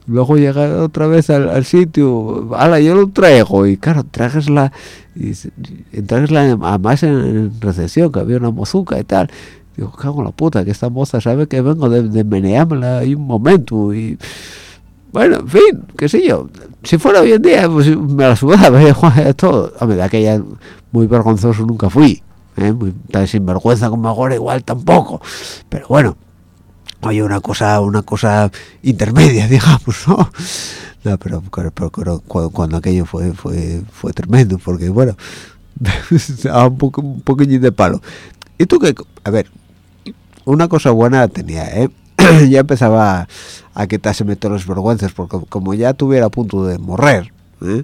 luego llegar otra vez al, sitio ala yo lo traigo y claro trajesla y, se- y trajesla además en, en recepción que había una mozuca y tal digo cago en la puta que esta moza sabe que vengo de, de meneármela ahí un momento y bueno, en fin, qué sé yo. Si fuera hoy en día, pues me la sudaba, todo. A medida que ya muy vergonzoso nunca fui. ¿eh? Muy tan sinvergüenza como ahora, igual tampoco. Pero bueno, oye, una cosa, una cosa intermedia, digamos, ¿no? No, pero, pero, pero- pero cu- cuando, aquello fue, fue, fue tremendo, porque bueno, un poco, poquillo de palo. ¿Y tú qué? A ver, una cosa buena tenía, ¿eh? ya empezaba a, a quitárseme todas las vergüenzas, porque como ya tuviera a punto de morrer, ¿eh?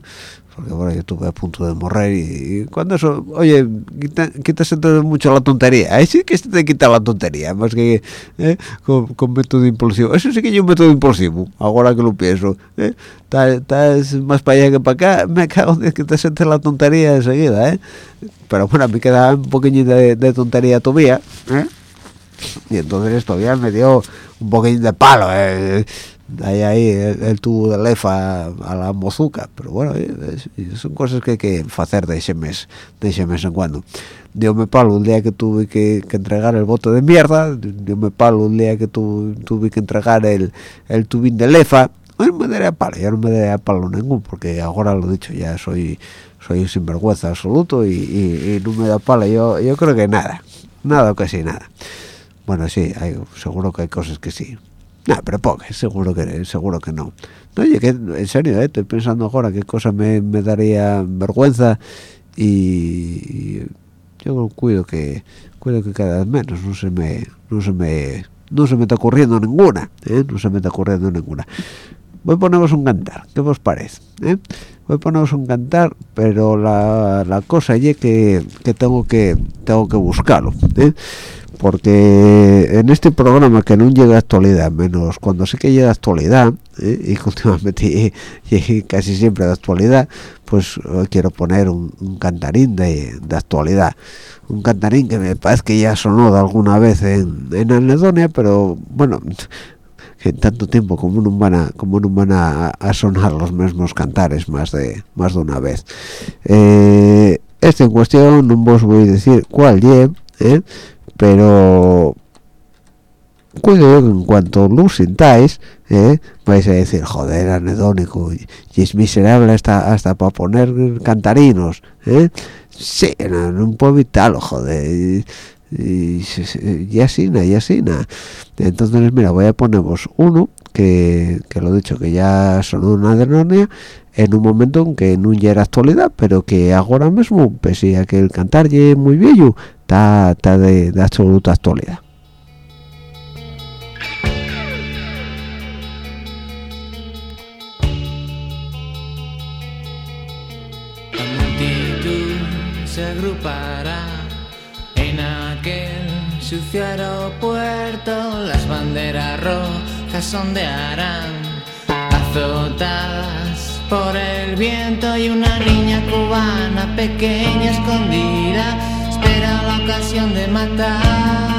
Porque bueno, yo estuve a punto de morrer y, y cuando eso, oye, quita, quítase todo mucho la tontería, ahí sí que se te quita la tontería, más que ¿eh? con, con método impulsivo, eso sí que yo un método impulsivo, ahora que lo pienso, ¿eh? Estás más para allá que para acá, me cago en que te sientes la tontería enseguida, ¿eh? pero bueno, mí quedaba un poquillo de, de tontería todavía, ¿eh? y entonces todavía me dio un poquillo de palo eh, ahí ahí el, tubo de lefa a la mozuca pero bueno eh, es- son cosas que hay que hacer de ese mes de ese mes en cuando diome palo el día que tuve que, que entregar el bote de mierda diome palo el día que tu- tuve que entregar el, el tubín de lefa no me daría palo, ya no me daría palo ningún porque ahora lo dicho ya soy soy sinvergüenza absoluto y, y- y no me da palo yo, yo creo que nada nada o casi nada bueno, sí, hay, seguro que hay cosas que sí. No, pero pocas, seguro que seguro que no. No, oye, que en serio, eh, estoy pensando ahora qué cosa me, daría vergüenza y, yo cuido que cuido que cada vez menos, no se me no se me no se me está ocurriendo ninguna, ¿eh? no se me está ocurriendo ninguna. Voy a poneros un cantar, ¿qué os parece? eh? Voy a poneros un cantar, pero la, la cosa es que, que tengo que tengo que buscarlo, ¿eh? Porque en este programa que no llega a actualidad, menos cuando sé que llega a actualidad, ¿eh? y continuamente y, casi siempre de actualidad, pues hoy quiero poner un, cantarín de, de actualidad. Un cantarín que me parece que ya sonó de alguna vez en, en Anedonia, pero bueno, en tanto tiempo como no van a, como no van a, sonar los mismos cantares más de más de una vez. Eh, este en cuestión no os voy a decir cuál es, ¿eh? Pero cuido que en cuanto lo sintáis ¿eh? vais a decir joder anedónico y, es miserable hasta hasta para poner cantarinos ¿eh? sí no, no puedo evitarlo joder y, así na, y así entonces mira voy a poneros uno que, que lo he dicho que ya sonó una anedonia en un momento en que no ya era actualidad pero que ahora mismo pese a que el cantar muy viejo está está de, de absoluta actualidad. La multitud se agrupará en sucio aeropuerto, las banderas rojas ondearán, azotadas por el viento y una niña cubana pequeña escondida la ocasión de matar.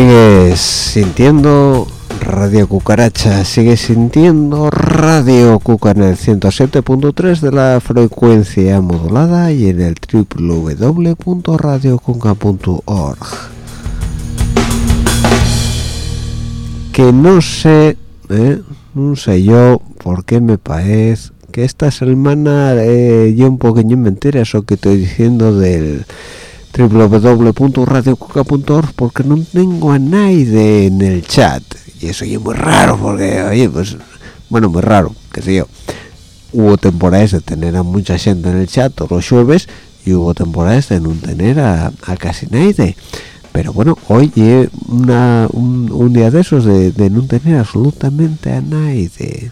Sigues sintiendo Radio Cucaracha, sigues sintiendo Radio Cuca en el 107.3 de la frecuencia modulada y en el www.radiocuca.org. Que no sé, ¿eh? no sé yo por qué me parece que esta semana eh, yo un poquillo mentira eso que estoy diciendo del www.radiocuca.org porque no tengo a nadie en el chat. Y eso es muy raro porque oye pues bueno muy raro que sé yo. Hubo temporadas de tener a mucha gente en el chat todos los jueves y hubo temporadas de no tener a, casi nadie. Pero bueno hoy es una, un, día de esos de, de no tener absolutamente a nadie.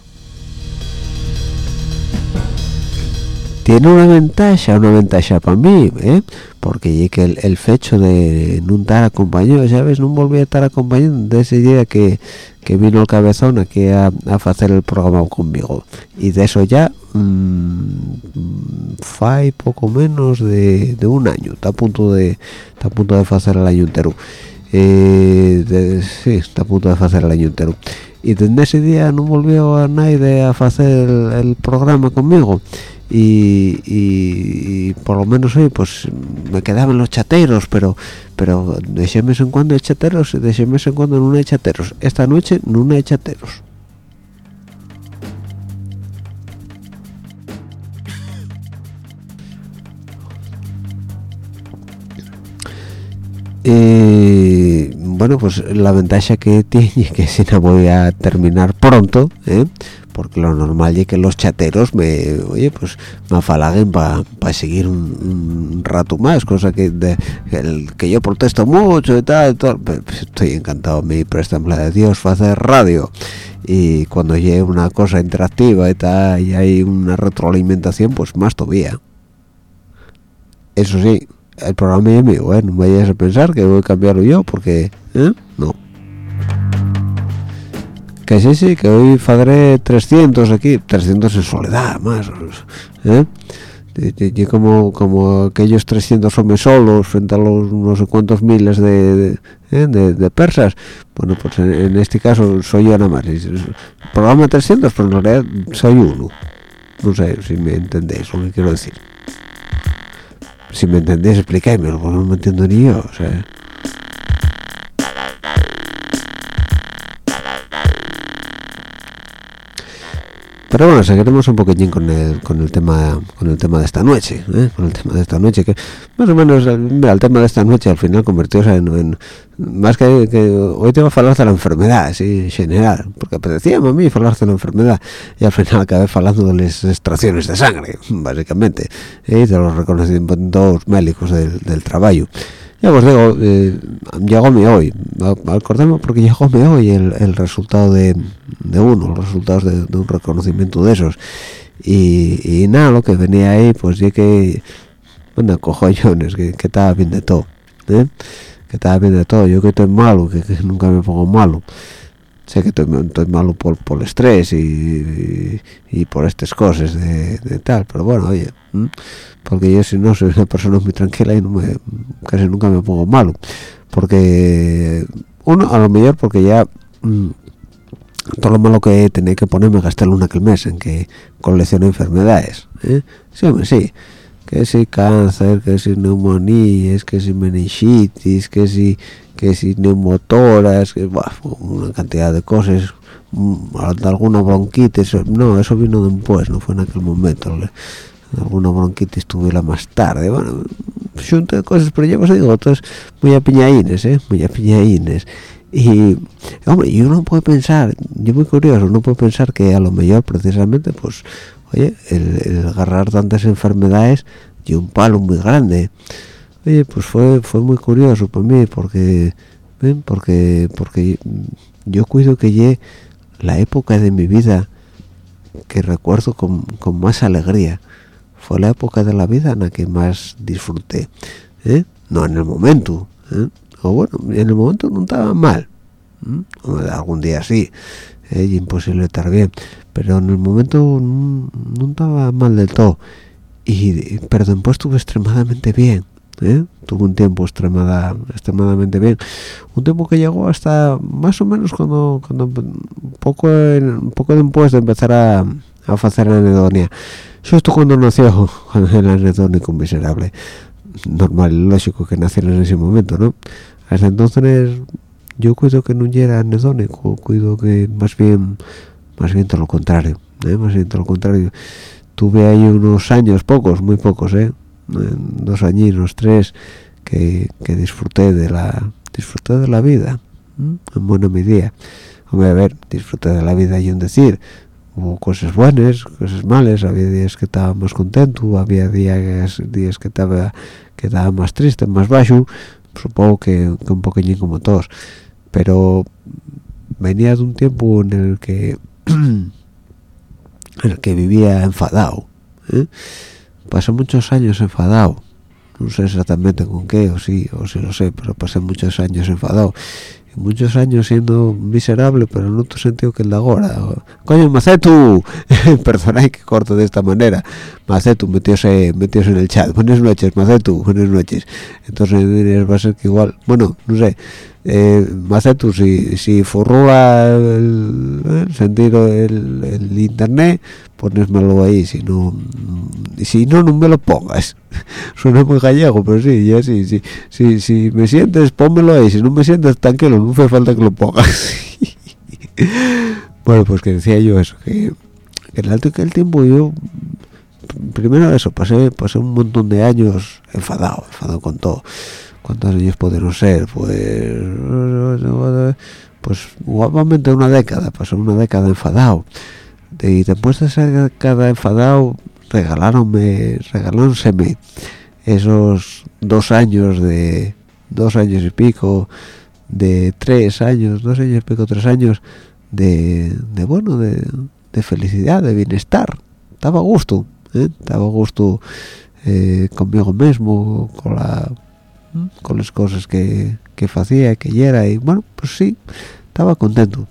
Tiene una ventaja, una ventaja para mí, ¿eh? Porque que el, fecho de no estar acompañado, ¿sabes? No volví a estar acompañado de ese día que, vino el cabezón aquí a, hacer el programa conmigo. Y de eso ya, mmm, fai poco menos de, un año, está a punto de está a punto de hacer el año entero. Eh, sí, está a punto de hacer el año entero. Y desde ese día no volvió a nadie a hacer el programa conmigo y, por lo menos hoy pues me quedaban los chateros pero pero de mes en cuando hay chateros de mes en cuando no hay chateros esta noche no hay chateros y bueno pues la ventaja que tiene que si no voy a terminar pronto ¿eh? Porque lo normal es que los chateros me oye pues me afalaguen para seguir un, rato más cosa que el, que yo protesto mucho y tal, pues, estoy encantado me prestan la de Dios hacer radio y cuando llegue una cosa interactiva y tal y hay una retroalimentación pues más todavía eso sí el programa es mío ¿eh? no vayas a pensar que voy a cambiarlo yo porque ¿eh? Que sí, sí, que hoy fadré 300 aquí, 300 en soledad, más, ¿eh? Y, como como aquellos 300 hombres solos frente a los no sé cuántos miles de, de, ¿eh? persas. Bueno pues en, este caso soy yo nada más programa 300 pero en realidad soy uno. No sé si me entendéis lo que quiero decir. Si me entendéis explicadme porque no me entiendo ni yo pero bueno seguiremos un poquitín con el con el tema con el tema de esta noche ¿eh? con el tema de esta noche que más o menos el, tema de esta noche al final convirtióse en, más que, hoy te voy a hablar de la enfermedad sí en general porque apetecía a mí hablar de la enfermedad y al final acabé hablando de las extracciones de sangre básicamente ¿eh? de los reconocimientos médicos del trabajo ya os digo eh, llegóme hoy acordemos porque llegóme hoy el, el resultado de, de, uno los resultados de, un reconocimiento de esos. Y, y, nada lo que venía ahí pues ya que bueno cojones que, que estaba bien de todo ¿eh? que estaba bien de todo. Yo que estoy malo que, nunca me pongo malo sé que estoy, estoy malo por, por el estrés y, y, por estas cosas de, de, tal pero bueno oye porque yo si no soy una persona muy tranquila y no me, casi nunca me pongo malo. Porque uno a lo mejor porque ya mm, todo lo malo que tenía que ponerme gastar una que mes en que colecciono enfermedades ¿eh? sí sí que si cáncer que si neumonías que si meningitis que si que si neumotoras que una cantidad de cosas mm, alguna bronquitis no eso vino después no fue en aquel momento alguna bronquitis tuve más tarde bueno junto de cosas pero ya os digo otras muy apiñaines eh muy apiñaines y hombre y uno puede pensar yo muy curioso uno puede pensar que a lo mejor precisamente pues oye el, agarrar tantas enfermedades y un palo muy grande oye pues fue fue muy curioso para mí porque ¿ven? porque porque yo cuido que llegue la época de mi vida que recuerdo con, con más alegría fue la época de la vida en la que más disfruté ¿eh? no en el momento ¿eh? o bueno en el momento no estaba mal algún día sí ¿eh? imposible estar bien pero en el momento no, estaba mal del todo. Y pero después estuve extremadamente bien ¿eh? tuve un tiempo extremada, extremadamente bien. Un tiempo que llegó hasta más o menos cuando, cuando poco un poco después de empezar a, a hacer la anedonia. Justo cuando nació el anedónico miserable. Normal lógico que naciera en ese momento no hasta entonces yo cuido que no era anedónico cuido que más bien más bien todo lo contrario ¿eh? más bien todo lo contrario. Tuve ahí unos años pocos muy pocos eh dos añinos tres que, disfruté de la disfruté de la vida en buena medida. Hombre a ver disfruté de la y un decir hubo cosas buenas, cosas malas, había días que estaba más contento, había días, días que estaba que estaba más triste, más bajo, supongo que, un poquillín como todos, pero venía de un tiempo en el que en el que vivía enfadado, ¿eh? pasé muchos años enfadado, no sé exactamente con qué, o sí, o sí lo sé, pero pasé muchos años enfadado. Muchos años siendo miserable pero en otro sentido que el de ahora coño Macetu. Perdonad que corto de esta manera. Macetu metióse, metióse en el chat. Buenas noches Macetu buenas noches. Entonces va a ser que igual bueno no sé eh, Macetu si, si forrúa el, el sentido el, internet ponésmelo ahí si no y si no no me lo pongas. Suena muy gallego pero sí ya sí sí. Sí si me sientes pónmelo ahí. Si no me sientes tranquilo no hace falta que lo pongas. Bueno pues que decía yo eso que, que el alto que el tiempo yo primero eso pasé pasé un montón de años enfadado enfadado con todo cuántos años pudieron ser pues pues guapamente una década pasó una década enfadado y después de esa década enfadado regalaronme regalónseme esos dos años de dos años y pico de tres años dos años y pico tres años de, bueno de, de, felicidad de bienestar estaba a gusto ¿eh? estaba a gusto eh, conmigo mismo con la con las cosas que que hacía que era y bueno pues sí estaba contento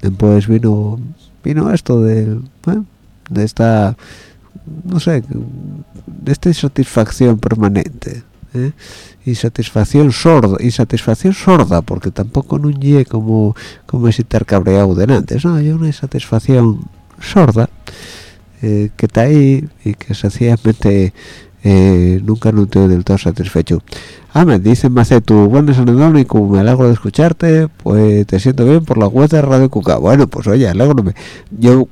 después vino vino esto de, de esta no sé de esta insatisfacción permanente ¿eh? insatisfacción sorda insatisfacción sorda porque tampoco no llegué como como estar cabreado antes no hay una insatisfacción sorda eh, que está ahí y que sencillamente eh, nunca no estoy del todo satisfecho. Ah me dice Macetu buenas anedónico me alegro de escucharte pues te siento bien por la web de Radio Cuca. Bueno pues oye alégrome yo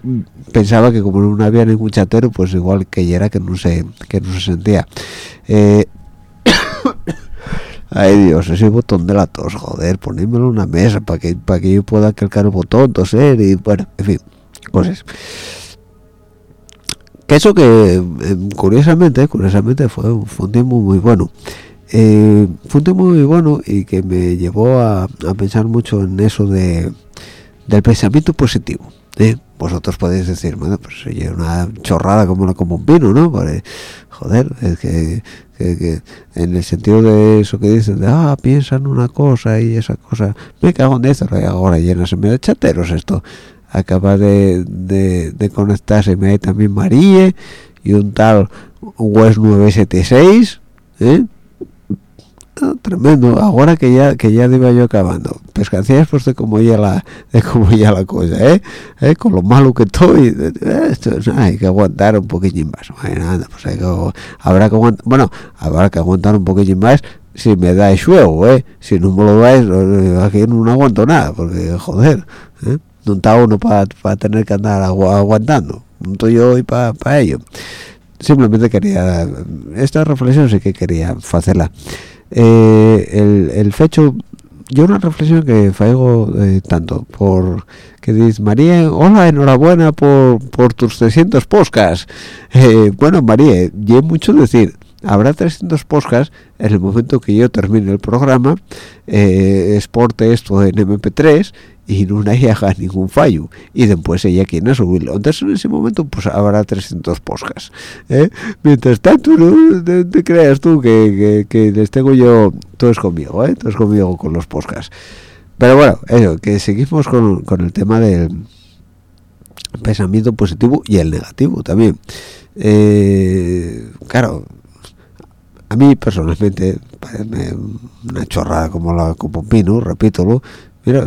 pensaba que como no había ningún chatero pues igual que ya era que no se que no se sentía. Eh, ay Dios ese botón de la tos joder ponémelo en una mesa para que para que yo pueda clicar el botón toser y bueno en fin cosas que eso que eh, curiosamente curiosamente fue, fue un tiempo muy bueno. Eh, fue un tiempo muy bueno y que me llevó a, a pensar mucho en eso de del pensamiento positivo ¿eh? vosotros podéis decir bueno pues oye una chorrada como como un vino no joder es que, que, que, en el sentido de eso que dicen de ah piensa en una cosa y esa cosa me cago en eso ahora llenas en medio de chateros esto acaba de, de, conectarse me también Marie y un tal West 976 ¿eh? Ah, tremendo ahora que ya que ya iba yo acabando pescancías pues de como ya la de como ya la cosa ¿eh? ¿Eh? con lo malo que estoy eh, hay que aguantar un poquillo más bueno, anda, pues hay que, habrá que aguantar bueno habrá que aguantar un poquillo más si me da juego ¿eh? si no me lo dais aquí no aguanto nada porque joder ¿eh? No está uno para pa tener que andar agu aguantando. No estoy yo hoy para pa ello. Simplemente quería esta reflexión sí que quería hacerla. Eh, el, el, fecho yo una reflexión que faigo eh, tanto por que dice María hola enhorabuena por, por tus 300 podcasts eh, bueno María yo mucho decir habrá 300 podcasts en el momento que yo termine el programa eh, exporte esto en MP3 y no haya ningún fallo. Y después ella quiere subirlo. Entonces en ese momento pues habrá 300 poscas ¿eh? mientras tanto no te, creas tú que, que, les tengo yo todos conmigo ¿eh? todos conmigo con los poscas pero bueno eso que seguimos con, con el tema del pensamiento positivo y el negativo también. Eh, claro a mí personalmente una chorrada como la como pino repítelo. Mira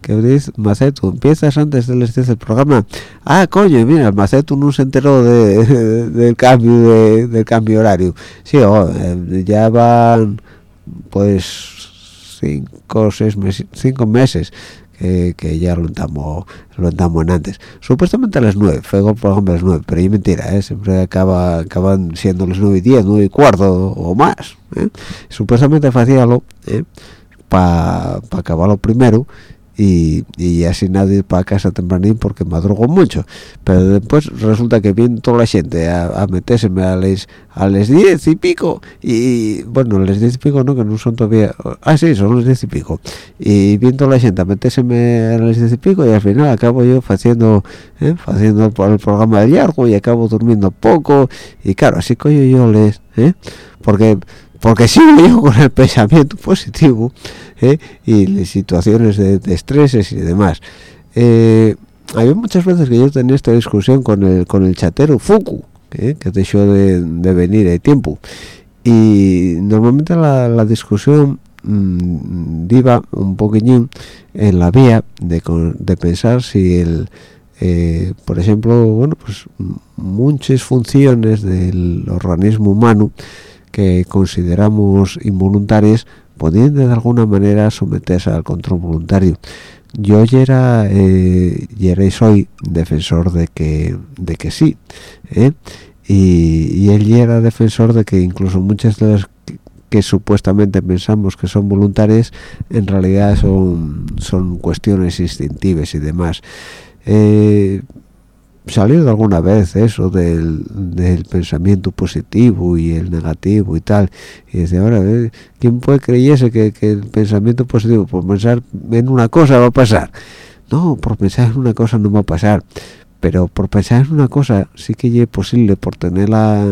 que dice Macetu empiezas antes del del programa. Ah coño mira Macetu no se enteró de, de, del cambio de, del cambio horario. Sí oh, eh, ya van pues cinco o seis meses cinco meses que, que, ya lo estamos lo estamos en antes supuestamente a las nueve fue el programa a las nueve pero es mentira ¿eh? siempre acaba acaban siendo las nueve y diez nueve y cuarto o más ¿eh? supuestamente hacía lo ¿eh? para pa acabarlo primero y, y, así nadie para casa tempranín porque madrugo mucho pero después resulta que viene toda la gente a, a meterse a les a les diez y pico y bueno les diez y pico no que no son todavía ah sí son los diez y pico y viene toda la gente a meterse a les diez y pico y al final acabo yo haciendo ¿eh? haciendo el programa de largo y acabo durmiendo poco y claro así coño yo les ¿eh? porque porque sigo yo con el pensamiento positivo ¿eh? y situaciones de, de, estreses y demás eh, hay muchas veces que yo tenía esta discusión con el con el chatero Fuku ¿eh? que dejó de, de, venir hay tiempo y normalmente la, la discusión mmm, un poquillín en la vía de, de pensar si el eh, por ejemplo bueno pues muchas funciones del organismo humano que consideramos involuntarias podían de alguna manera someterse al control voluntario yo ya era eh, y soy defensor de que de que sí ¿eh? y, él ya era defensor de que incluso muchas de las que, supuestamente pensamos que son voluntarias en realidad son son cuestiones instintivas y demás eh, salido alguna vez eso del, pensamiento positivo y el negativo y tal y dice ahora quién puede creerse que, el pensamiento positivo por pensar en una cosa va a pasar no por pensar en una cosa no va a pasar pero por pensar en una cosa sí que es posible por tenerla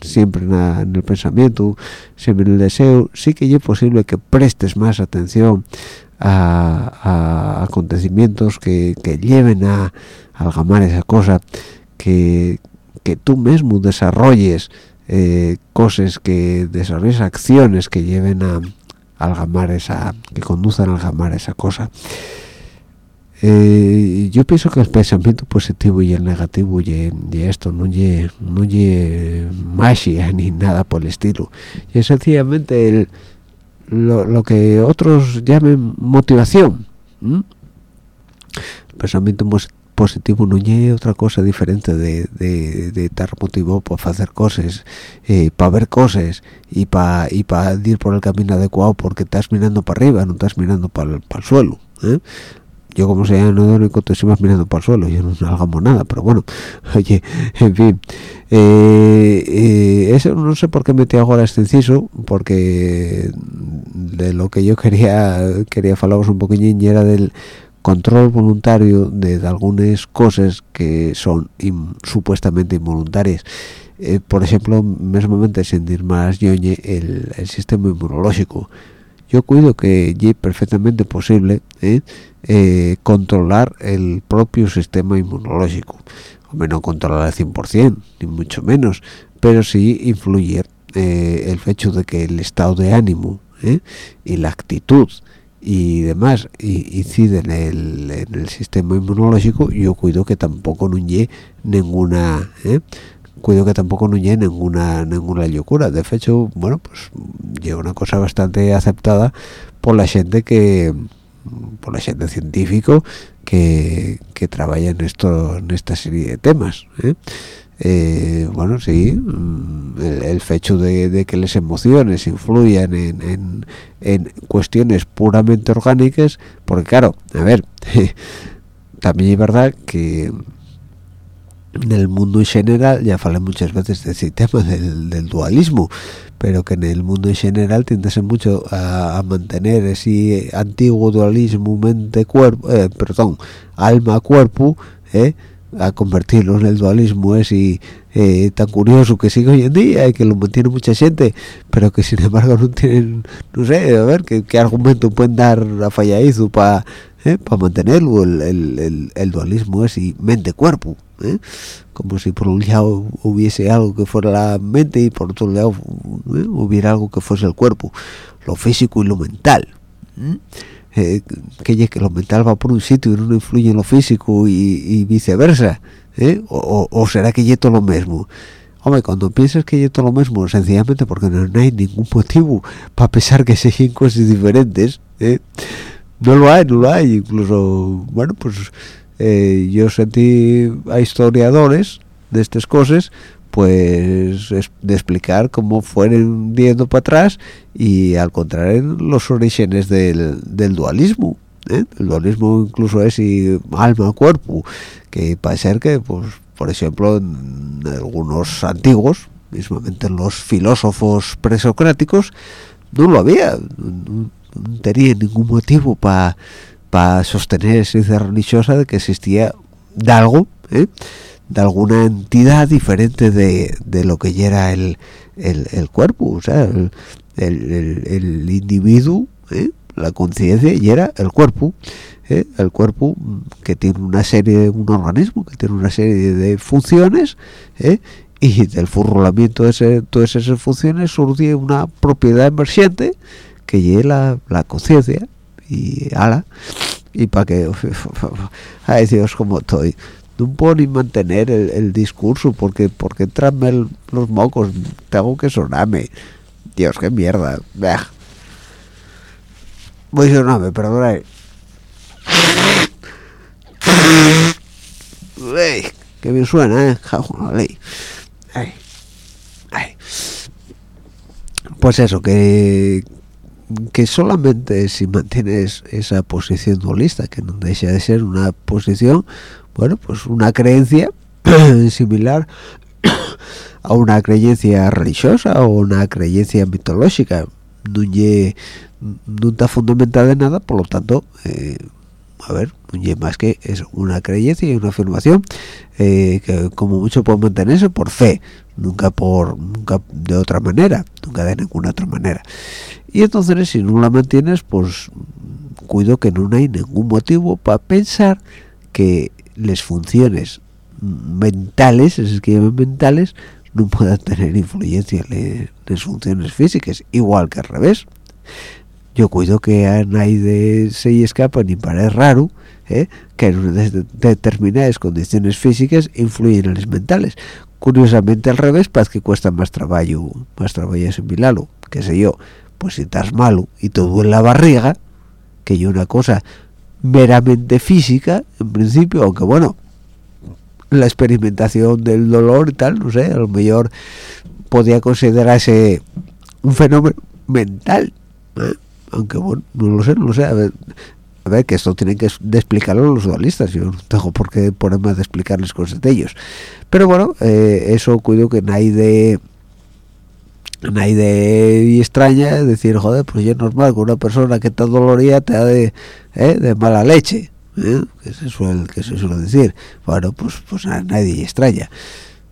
siempre en, el pensamiento siempre en el deseo sí que es posible que prestes más atención a, acontecimientos que, que lleven a algamar esa cosa que, que tú mismo desarrolles eh, cosas que desarrolles acciones que lleven a, algamar esa que conduzcan a algamar esa cosa. Eh, yo pienso que el pensamiento positivo y el negativo y, esto no es no magia ni nada por el estilo. Y es sencillamente el, lo, que otros llamen motivación pensamiento positivo no es otra cosa diferente de, de, estar motivado para hacer cosas eh, para ver cosas y para y para ir por el camino adecuado porque estás mirando para arriba no estás mirando para el, suelo ¿eh? yo como sea no doy cuenta si vas mirando para el suelo yo no hagamos nada pero bueno oye en fin eh, eso no sé por qué metí ahora este inciso porque de lo que yo quería quería hablaros un poquillín y era del control voluntario de, algunas cosas que son supuestamente involuntarias. Eh, por ejemplo, mismamente sentir más yoñe el, sistema inmunológico. Yo cuido que es perfectamente posible ¿eh? Eh, controlar el propio sistema inmunológico. Hombre, no controlar al 100%, ni mucho menos, pero sí influir el hecho de que el estado de ánimo y la actitud y demás inciden en el, sistema inmunológico yo cuido que tampoco no ninguna ¿eh? cuido que tampoco no ninguna ninguna locura de hecho bueno pues llega una cosa bastante aceptada por la gente que por la gente científico que, que trabaja en esto en esta serie de temas ¿eh? Eh, bueno, sí, mm, el, hecho de, que las emociones influyan en, en, cuestiones puramente orgánicas, porque claro, a ver, también es verdad que en el mundo en general, ya falé muchas veces de ese tema del, dualismo, pero que en el mundo en general tiende mucho a, mantener ese antiguo dualismo mente-cuerpo, eh, perdón, alma-cuerpo, eh, a convertirlo en el dualismo es eh, tan curioso que sigue hoy en día y que lo mantiene mucha gente pero que sin embargo no tienen no sé a ver qué, argumento pueden dar a Fallaizu para eh, para mantenerlo el, el, dualismo es y mente cuerpo eh, como si por un lado hubiese algo que fuera la mente y por otro lado hubiera algo que fuese el cuerpo lo físico y lo mental eh, que, que lo mental va por un sitio y no influye en lo físico y, viceversa ¿eh? o, será que es todo lo mismo hombre cuando piensas que es todo lo mismo sencillamente porque no, hay ningún motivo para pensar que sean cosas diferentes ¿eh? no lo hay no lo hay incluso bueno pues yo sentí a historiadores de estas cosas pues de explicar cómo fueron viendo para atrás y al contrario los orígenes del, dualismo ¿eh? el dualismo incluso es y alma cuerpo que parece que pues por ejemplo en algunos antiguos mismamente los filósofos presocráticos no lo había no, tenía ningún motivo para para sostener esa idea religiosa de que existía de algo ¿eh? De alguna entidad diferente de, de lo que ya era el, el, cuerpo, o sea, el, el, individuo, ¿eh? la conciencia y era el cuerpo, ¿eh? el cuerpo que tiene una serie, un organismo que tiene una serie de funciones, ¿eh? y del formulamiento de todas esas funciones surge una propiedad emergente que es la, la conciencia y ala y para que ay Dios como estoy no puedo ni mantener el, discurso porque porque entrarme los mocos. Tengo que sonarme. Dios qué mierda. Voy a sonarme perdona. Que bien suena, ¿eh? Ay. Pues eso, que, que solamente si mantienes esa posición dualista, que no deja de ser una posición, bueno, pues una creencia similar a una creencia religiosa o una creencia mitológica, no, está fundamentada en nada, por lo tanto, eh, a ver, más que es una creencia y una afirmación eh, que como mucho puede mantenerse por fe, nunca por nunca de otra manera, nunca de ninguna otra manera. Y entonces si no la mantienes, pues cuido que no hay ningún motivo para pensar que las funciones mentales, es que llaman mentales, no puedan tener influencia en las funciones físicas, igual que al revés. Yo cuido que a nadie se escapa ni parece raro ¿eh? que determinadas condiciones físicas influyen en las mentales. Curiosamente al revés parece que cuesta más trabajo más trabajo asimilarlo. Qué sé yo pues si estás malo y te duele la barriga que hay una cosa meramente física en principio aunque bueno la experimentación del dolor y tal no sé a lo mejor podría considerarse un fenómeno mental ¿eh? aunque bueno, no lo sé, no lo sé, a ver, a ver que esto tienen que explicarlo los dualistas, yo no tengo por qué ponerme de explicarles cosas de ellos. Pero bueno, eh, eso cuido que nadie de nadie de extraña decir, joder, pues ya es normal que una persona que está dolorida te da de, eh, de mala leche, ¿eh? que, se suele, que se suele decir. Bueno, pues, pues a nadie extraña.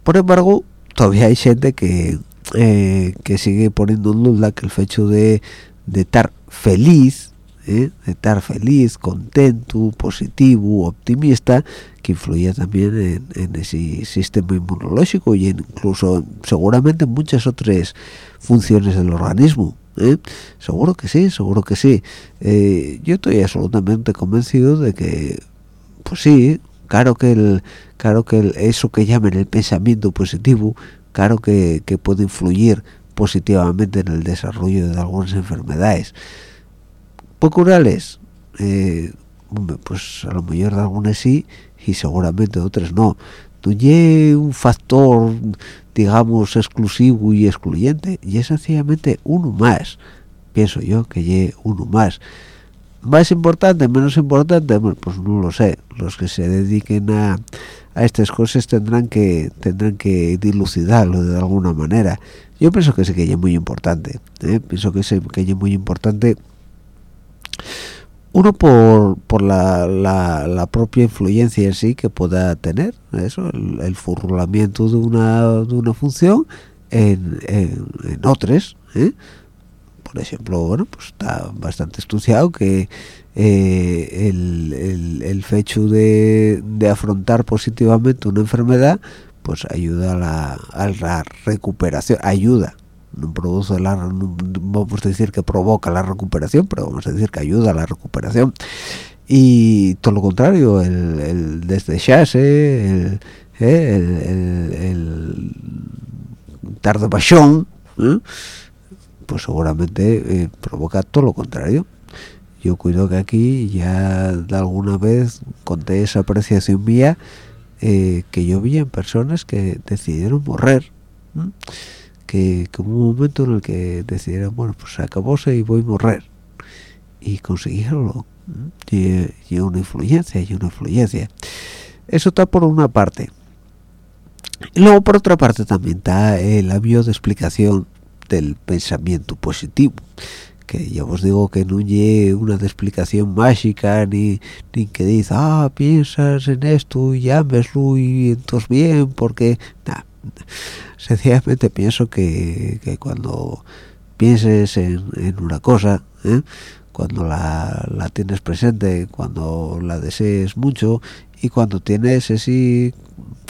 Por embargo, todavía hay gente que, que sigue poniendo en duda que el hecho de, de estar feliz, ¿eh? estar feliz, contento, positivo, optimista, que influía también en, ese sistema inmunológico y incluso seguramente en muchas otras funciones del organismo. ¿eh? Seguro que sí, seguro que sí. Eh, yo estoy absolutamente convencido de que, pues sí, claro que el, claro que eso que llaman el pensamiento positivo, claro que, que puede influir positivamente en el desarrollo de algunas enfermedades curales eh, pues a lo mejor de algunas sí y seguramente otras no. No un factor digamos exclusivo y excluyente y es sencillamente uno más pienso yo que es uno más. Más importante menos importante pues no lo sé. Los que se dediquen a, a estas cosas tendrán que tendrán que dilucidarlo de alguna manera. Yo pienso que sí que es muy importante ¿eh? pienso que, sí, que es muy importante uno por, por la, la, propia influencia en sí que pueda tener eso el, el furlamiento de una, de una función en, en, otras ¿eh? por ejemplo bueno pues está bastante estudiado que eh, el, el, el, hecho de, de, afrontar positivamente una enfermedad pues ayuda a la, a la recuperación ayuda no produce la vamos a decir que provoca la recuperación pero vamos a decir que ayuda a la recuperación. Y todo lo contrario el, el el, el, el, tarde pasión ¿eh? pues seguramente eh, provoca todo lo contrario. Yo cuido que aquí ya alguna vez conté esa apreciación mía eh, que yo vi en personas que decidieron morrer que, como un momento en el que decidieron, bueno, pues acabóse y voy a morrer. Y conseguirlo. Y, una influencia, y una influencia. Eso está por una parte. Y luego por otra parte también está el labio de explicación del pensamiento positivo que ya os digo que no hay una explicación mágica ni, ni que dice ah piensas en esto y llámeslo y entonces bien porque nada sencillamente pienso que, que cuando pienses en, una cosa ¿eh? cuando la, la, tienes presente cuando la desees mucho y cuando tienes ese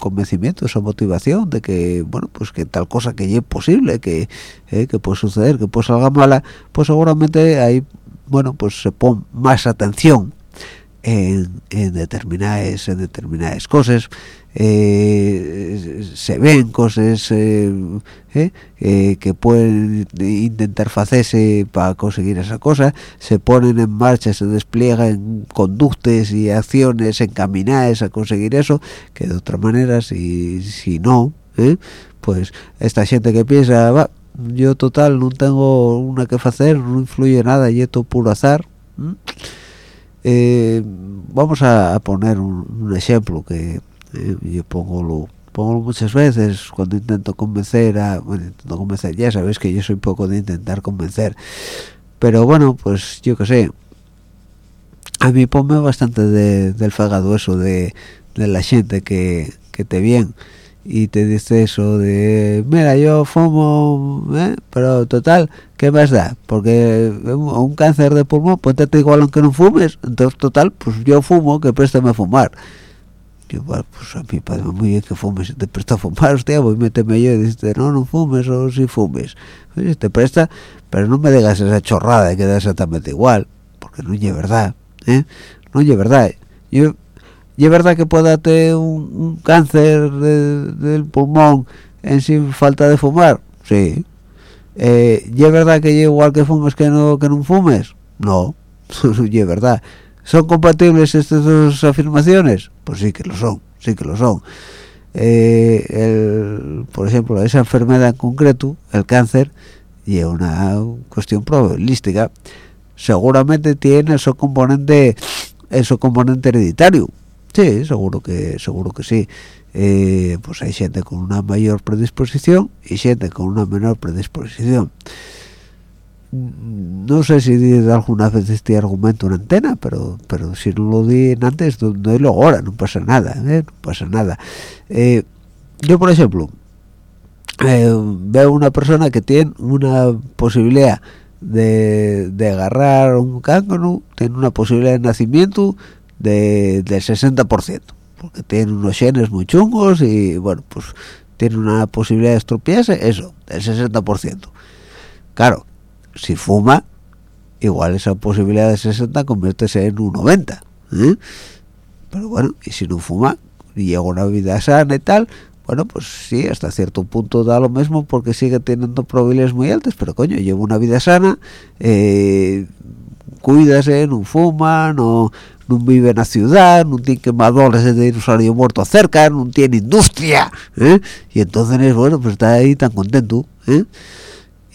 convencimiento esa motivación de que bueno pues que tal cosa que es posible que ¿eh? que puede suceder que puede salga mala pues seguramente ahí bueno pues se pone más atención en, determinadas en determinadas cosas eh, se ven cosas eh, eh, que pueden intentar hacerse para conseguir esa cosa se ponen en marcha se despliegan conductas y acciones encaminadas a conseguir eso que de otra manera si, si no pues esta gente que piensa va yo total no tengo una que hacer no influye nada y esto puro azar vamos a, poner un ejemplo que yo pongo lo pongo muchas veces cuando intento convencer a bueno intento convencer ya sabes que yo soy poco de intentar convencer pero bueno pues yo qué sé. A mí ponme bastante del fagado eso de, la gente que, que te viene y te dice eso de mira yo fumo ¿eh? pero total qué más da porque un cáncer de pulmón pues te igual aunque no fumes entonces total pues yo fumo que préstame a fumar yo, pues a mí parece muy bien que fumes, te presta fumar, hostia, voy a meterme yo y dices, no, no fumes o si fumes. Oye, te presta, pero no me digas esa chorrada de que da exactamente igual, porque no es verdad, ¿eh? No es verdad. Yo, es verdad que puede darte un, cáncer del pulmón en sin falta de fumar, sí. Eh, ¿Y es verdad que igual que fumes que no que no fumes? No, y es verdad. ¿Son compatibles estas dos afirmaciones? Pues sí que lo son, sí que lo son. Eh, por ejemplo, esa enfermedad en concreto, el cáncer, y es una cuestión probabilística, seguramente tiene ese componente, ese componente hereditario. Sí, seguro que, seguro que sí. Eh, pues hay gente con una mayor predisposición y gente con una menor predisposición no sé si alguna vez este argumento en antena pero pero si no lo di antes no, lo ahora no pasa nada ¿eh? no pasa nada eh, yo por ejemplo eh, veo una persona que tiene una posibilidad de, agarrar un cáncano tiene una posibilidad de nacimiento de, del 60% porque tiene unos genes muy chungos y bueno pues tiene una posibilidad de estropearse eso del 60% claro si fuma, igual esa posibilidad de 60 conviértese en un 90. ¿eh? Pero bueno, y si no fuma y llega una vida sana y tal, bueno, pues sí, hasta cierto punto da lo mismo porque sigue teniendo probabilidades muy altas, pero coño, lleva una vida sana, eh, cuídase, no fuma, no, no vive en la ciudad, no tiene quemadores de dinosaurio muerto cerca, no tiene industria, ¿eh? y entonces, bueno, pues está ahí tan contento, ¿eh?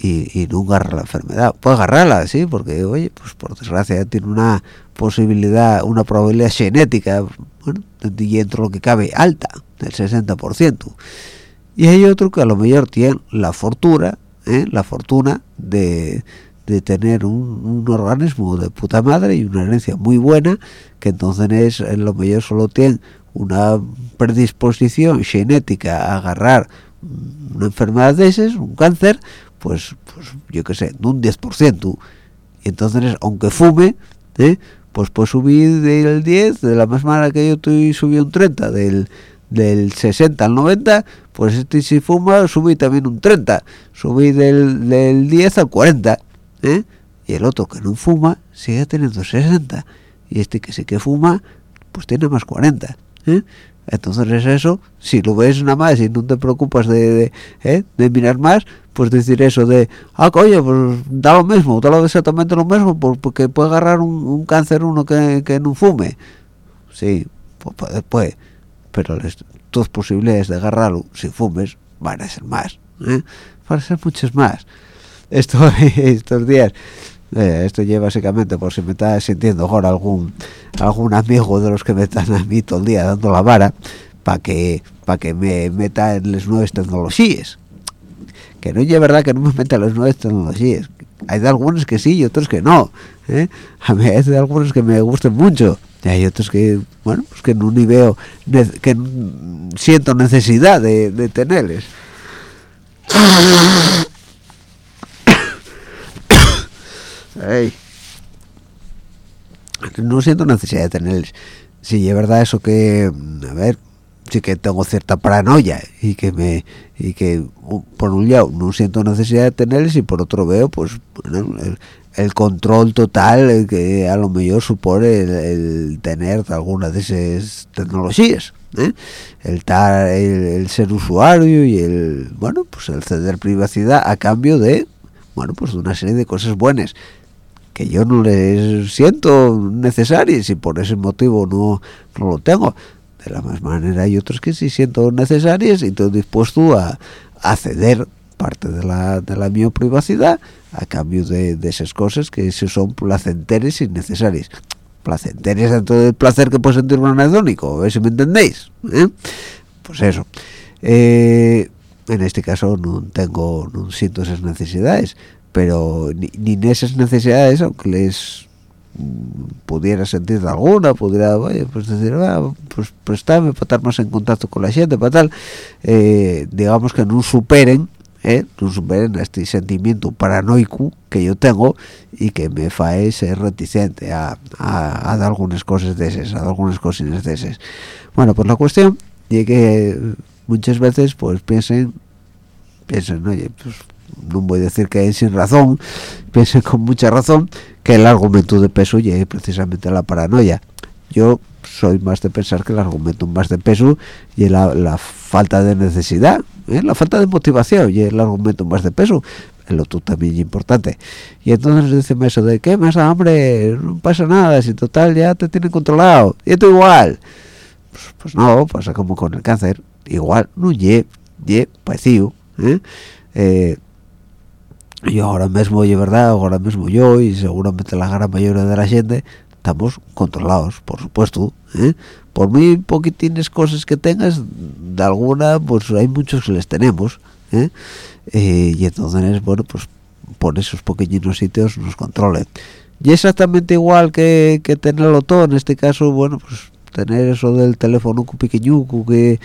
Y, no agarra la enfermedad. Puede agarrarla, sí, porque, oye, pues por desgracia tiene una posibilidad, una probabilidad genética, bueno, dentro de lo que cabe, alta, del 60%. Y hay otro que a lo mejor tiene la fortuna, ¿eh? la fortuna de, de tener un, organismo de puta madre y una herencia muy buena, que entonces es, en lo mejor solo tiene una predisposición genética a agarrar una enfermedad de esas, un cáncer, pues, pues yo qué sé, un 10%. Y entonces, aunque fume, ¿eh? pues pues subí del 10, de la misma manera que yo estoy subí un 30, del, del 60 al 90, pues este si fuma subí también un 30, subí del, del 10 al 40, ¿eh? y el otro que no fuma sigue teniendo 60, y este que sí que fuma, pues tiene más 40, ¿eh? Entonces es eso si lo ves nada más y no te preocupas de, ¿eh? de, mirar más pues decir eso de ah coño pues da lo mismo da lo exactamente lo mismo porque puede agarrar un, cáncer uno que, que, no fume sí pues puede pero las tus posibilidades de agarrarlo si fumes van a ser más ¿eh? van a ser muchas más esto estos días eh, esto lleva básicamente por si me está sintiendo ahora algún algún amigo de los que me están a mí todo el día dando la vara para que para que me meta en las nuevas tecnologías. Que no es verdad que no me meta en las nuevas tecnologías. Hay de algunos que sí y otros que no ¿eh? a mí hay de algunos que me gustan mucho y hay otros que bueno pues que no ni veo que siento necesidad de, de tenerles no siento necesidad de tener si es verdad eso que a ver sí que tengo cierta paranoia y que me y que por un lado no siento necesidad de tenerles y por otro veo pues bueno el control total que a lo mejor supone el, tener alguna de esas tecnologías ¿eh? el, el, ser usuario y el bueno pues el ceder privacidad a cambio de bueno pues de una serie de cosas buenas que yo no les siento necesarias y por ese motivo no, no lo tengo. De la misma manera hay otros que sí siento necesarias y estoy dispuesto a, a ceder parte de la, de la mi privacidad a cambio de, esas cosas que son placenteres y necesarias. Placenteres dentro del placer que puede sentir un anedónico a ver si me entendéis ¿eh? pues eso. Eh, en este caso no tengo no siento esas necesidades pero ni, ni esas necesidades aunque les pudiera sentir alguna, pudiera, pues decir, ah, pues prestarme para estar más en contacto con la gente, para tal, eh, digamos que no superen, eh, no superen este sentimiento paranoico que yo tengo y que me fae ser reticente a, a, a algunas cosas de esas, a algunas cosas de esas. Bueno, pues la cuestión es que muchas veces pues piensen, piensen, oye, pues no voy a decir que es sin razón, piensen con mucha razón que el argumento de peso llegue precisamente a la paranoia. Yo soy más de pensar que el argumento más de peso y la, la falta de necesidad, ¿eh? la falta de motivación y el argumento más de peso. El otro también importante. Y entonces dicen eso de que más hambre, no pasa nada, si total ya te tienen controlado. Y esto igual. Pues, pues no, pasa como con el cáncer. Igual, no ye, ye, parecido. ¿eh? eh y ahora mismo oye verdad ahora mismo yo y seguramente la gran mayoría de la gente estamos controlados por supuesto ¿eh? por muy poquitines cosas que tengas de alguna pues hay muchos que les tenemos ¿eh? Eh, y entonces bueno pues por esos pequeñitos sitios nos controlen y exactamente igual que, que tenerlo todo en este caso bueno pues tener eso del teléfono pequeñuco que,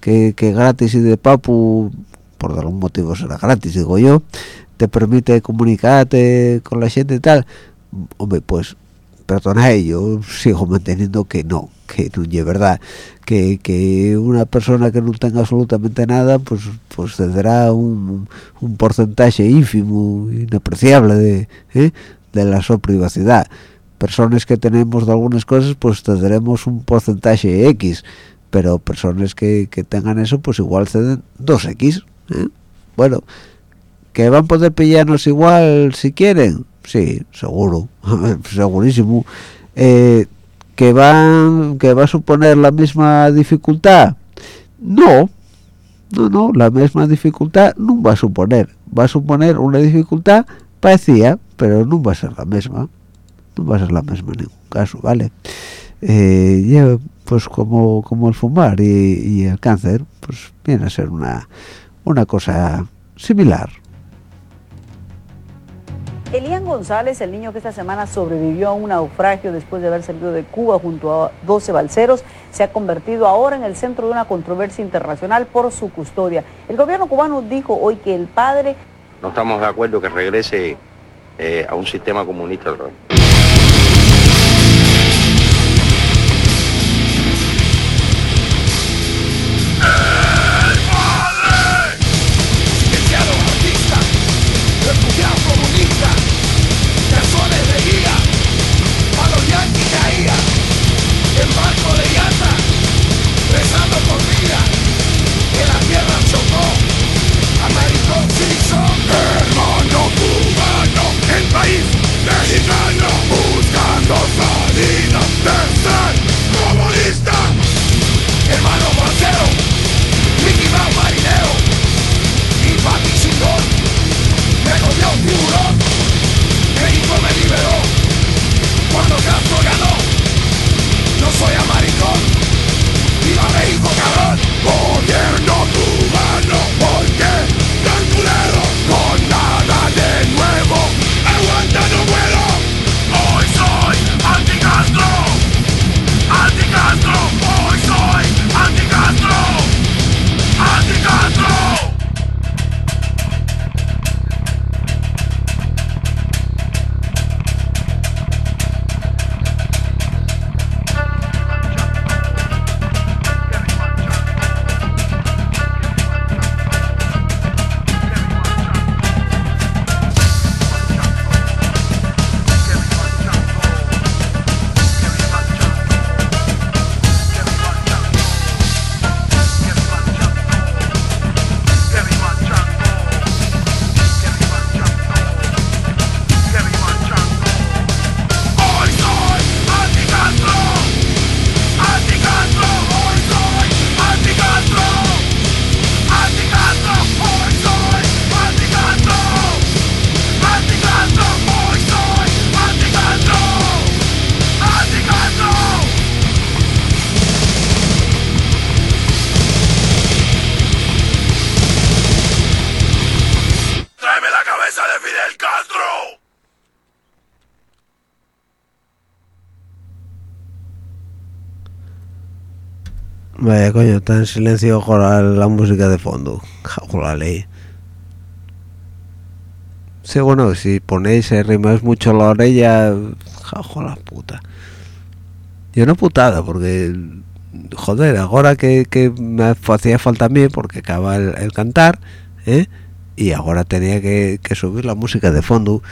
que que gratis y de papu por algún motivo será gratis digo yo te permite comunicarte con la gente y tal hombre pues perdona yo sigo manteniendo que no que no es verdad que, que una persona que no tenga absolutamente nada pues pues tendrá un, un porcentaje ínfimo inapreciable de, ¿eh? de la su privacidad personas que tenemos de algunas cosas pues tendremos un porcentaje X pero personas que, que tengan eso pues igual ceden 2X ¿eh? bueno que van a poder pillarnos igual si quieren. Sí seguro segurísimo. Eh, que van que va a suponer la misma dificultad. No no no la misma dificultad no va a suponer. Va a suponer una dificultad parecida pero no va a ser la misma. No va a ser la misma en ningún caso vale eh, pues como como el fumar y, y el cáncer pues viene a ser una una cosa similar Elian González, el niño que esta semana sobrevivió a un naufragio después de haber salido de Cuba junto a 12 balseros, se ha convertido ahora en el centro de una controversia internacional por su custodia. El gobierno cubano dijo hoy que el padre... No estamos de acuerdo que regrese eh, a un sistema comunista. Coño, está en silencio con la, música de fondo. Con la ley. Sí, bueno, si ponéis, eh, rimáis mucho la orella, jajo la puta. Yo no putada, porque, joder, ahora que, me hacía falta a mí, porque acaba el, cantar, ¿eh? y ahora tenía que, subir la música de fondo.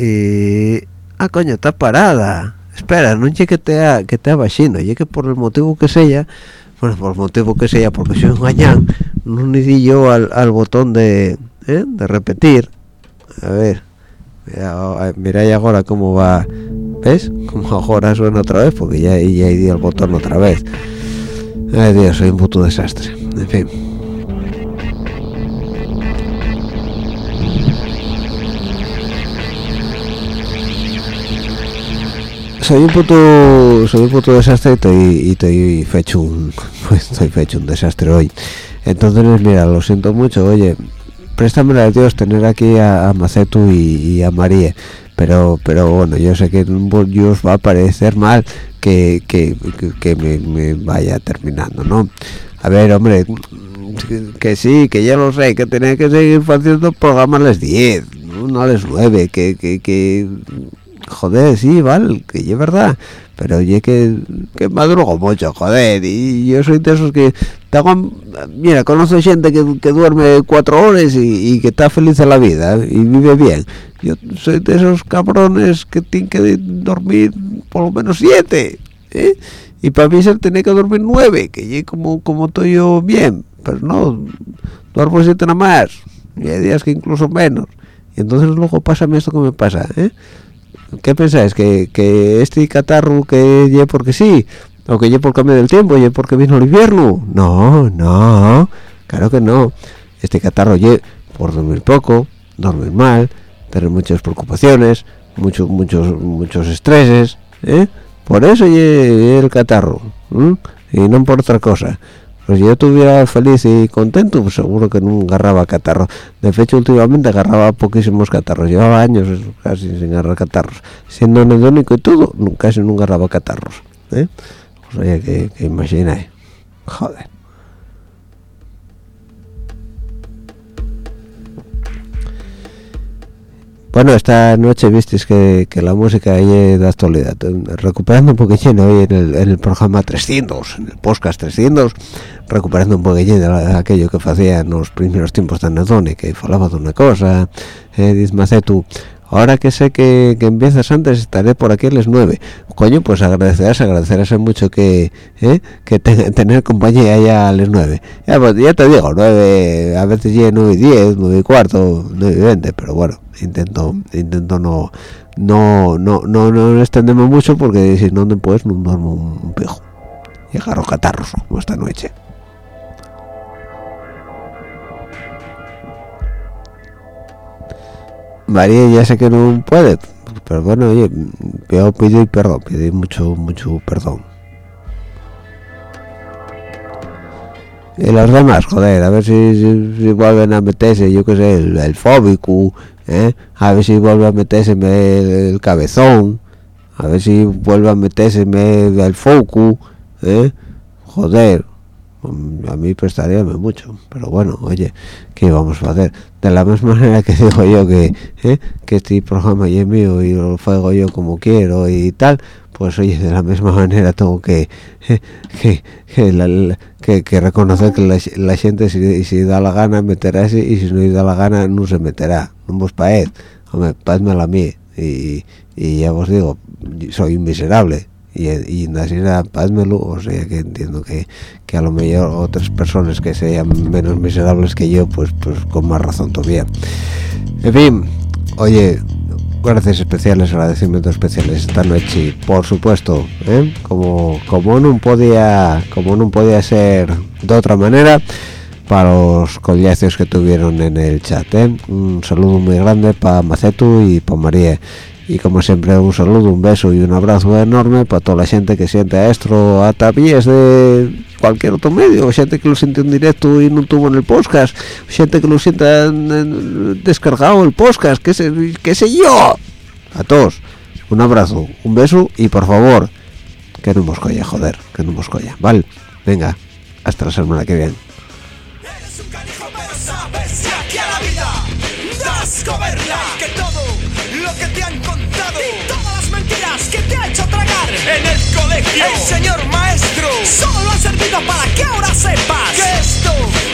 Y... Ah, coño, está parada. Espera, no llegue que te que te bajino, llegue por el motivo que sea, bueno, por el motivo que sea, porque soy un gañán, no ni yo al, al botón de, ¿eh? de repetir. A ver, mira, ya ahora cómo va, ¿ves? Como ahora suena otra vez, porque ya, ya he el botón otra vez. Ay Dios, soy un puto desastre. En fin. Soy un puto soy un puto desastre y estoy, y estoy fecho un estoy fecho un desastre hoy. Entonces mira lo siento mucho. Oye préstamela a Dios tener aquí a, Macetu y, a María pero pero bueno yo sé que os va a parecer mal que, que, que me, vaya terminando no a ver hombre que sí que ya lo sé que tenía que seguir haciendo programas a las 10 no a las 9 que, que, que joder, sí, vale, que es verdad, pero oye que, que madrugo mucho, joder, y yo soy de esos que, tengo, mira, conozco gente que, que duerme cuatro horas y, que está feliz en la vida y vive bien. Yo soy de esos cabrones que tienen que dormir por lo menos siete, ¿eh? y para mí se tiene que dormir nueve, que como, como estoy yo bien, pero no, duermo siete nada más, y hay días que incluso menos. Y entonces luego pasa esto que me pasa, ¿eh? ¿Qué pensáis? ¿Que, que este catarro que lleve porque sí? ¿O que lleve por cambio del tiempo? ¿Lleve porque vino el invierno? No, no, claro que no. Este catarro lleve por dormir poco, dormir mal, tener muchas preocupaciones, muchos muchos muchos estreses, ¿eh? Por eso lleve el catarro, y no por otra cosa pues si yo estuviera feliz y contento pues seguro que no agarraba catarro de hecho últimamente agarraba poquísimos catarros. Llevaba años casi sin agarrar catarros. Siendo anedónico y todo casi nunca agarraba catarros ¿eh? o sea que, imagináis joder Bueno, esta noche visteis que, la música es de actualidad. Recuperando un poquillo hoy en el, programa 300, en el podcast 300, recuperando un poquillo de, aquello que hacía en los primeros tiempos de Anedone, que falaba de una cosa, eh, dice tú, ahora que sé que, empiezas antes estaré por aquí a las 9 coño pues agradecerás agradecerás mucho que ¿eh? que tener compañía ya a las 9 ya, pues, ya te digo 9 a veces ya 9 y 10 9 y cuarto 9 y 20 pero bueno intento intento no no no no, no extendemos mucho porque si no después no duermo un pijo y agarro catarros como esta noche María ya sé que no puede, pero bueno, oye, pido, pido perdón, pido mucho, mucho perdón. Y los demás, joder, a ver si, vuelven a meterse, yo qué sé, el, fóbico, ¿eh? a ver si vuelve a meterse el, cabezón, a ver si vuelve a meterse el foco, ¿eh? joder, a mí prestaría mucho pero bueno oye qué vamos a hacer de la misma manera que digo yo que ¿eh? que este programa es mío y lo hago yo como quiero y tal pues oye de la misma manera tengo que ¿eh? que, que, reconocer que la, gente si, si, da la gana meterá ese y si no da la gana no se meterá. No vos paed hombre paedmela a mí. Y, y ya os digo soy miserable y, y era pázmelo, o sea que entiendo que, que a lo mejor otras personas que sean menos miserables que yo, pues pues con más razón todavía. En fin, oye, gracias especiales, agradecimientos especiales esta noche, por supuesto, ¿eh? como como no podía como no podía ser de otra manera para los collacios que tuvieron en el chat ¿eh? un saludo muy grande para Macetu y para María y como siempre un saludo un beso y un abrazo enorme para toda la gente que siente esto a través de cualquier otro medio. Gente que lo siente en directo y no tuvo en el podcast. Gente que lo sienta descargado el podcast qué sé, yo. A todos un abrazo un beso y por favor que no nos joder que no nos vale venga hasta la semana que viene. A colegio, el señor maestro, solo han servido para que ahora sepas que esto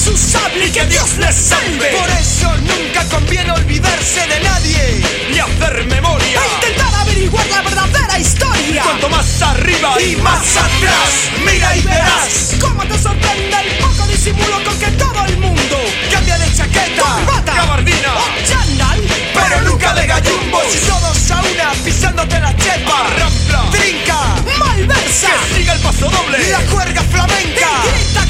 su sable y que Dios les salve. Por eso nunca conviene olvidarse de nadie. Ni hacer memoria. E intentar averiguar la verdadera historia. Cuanto más arriba y más atrás, mira y verás cómo te sorprende el poco disimulo con que todo el mundo cambia de chaqueta, corbata, gabardina. o chándal, pero nunca de gallumbos. Y todos a una pisándote la chepa, rampla, trinca, malversa, que siga el paso doble, la cuerga flamenca, y grita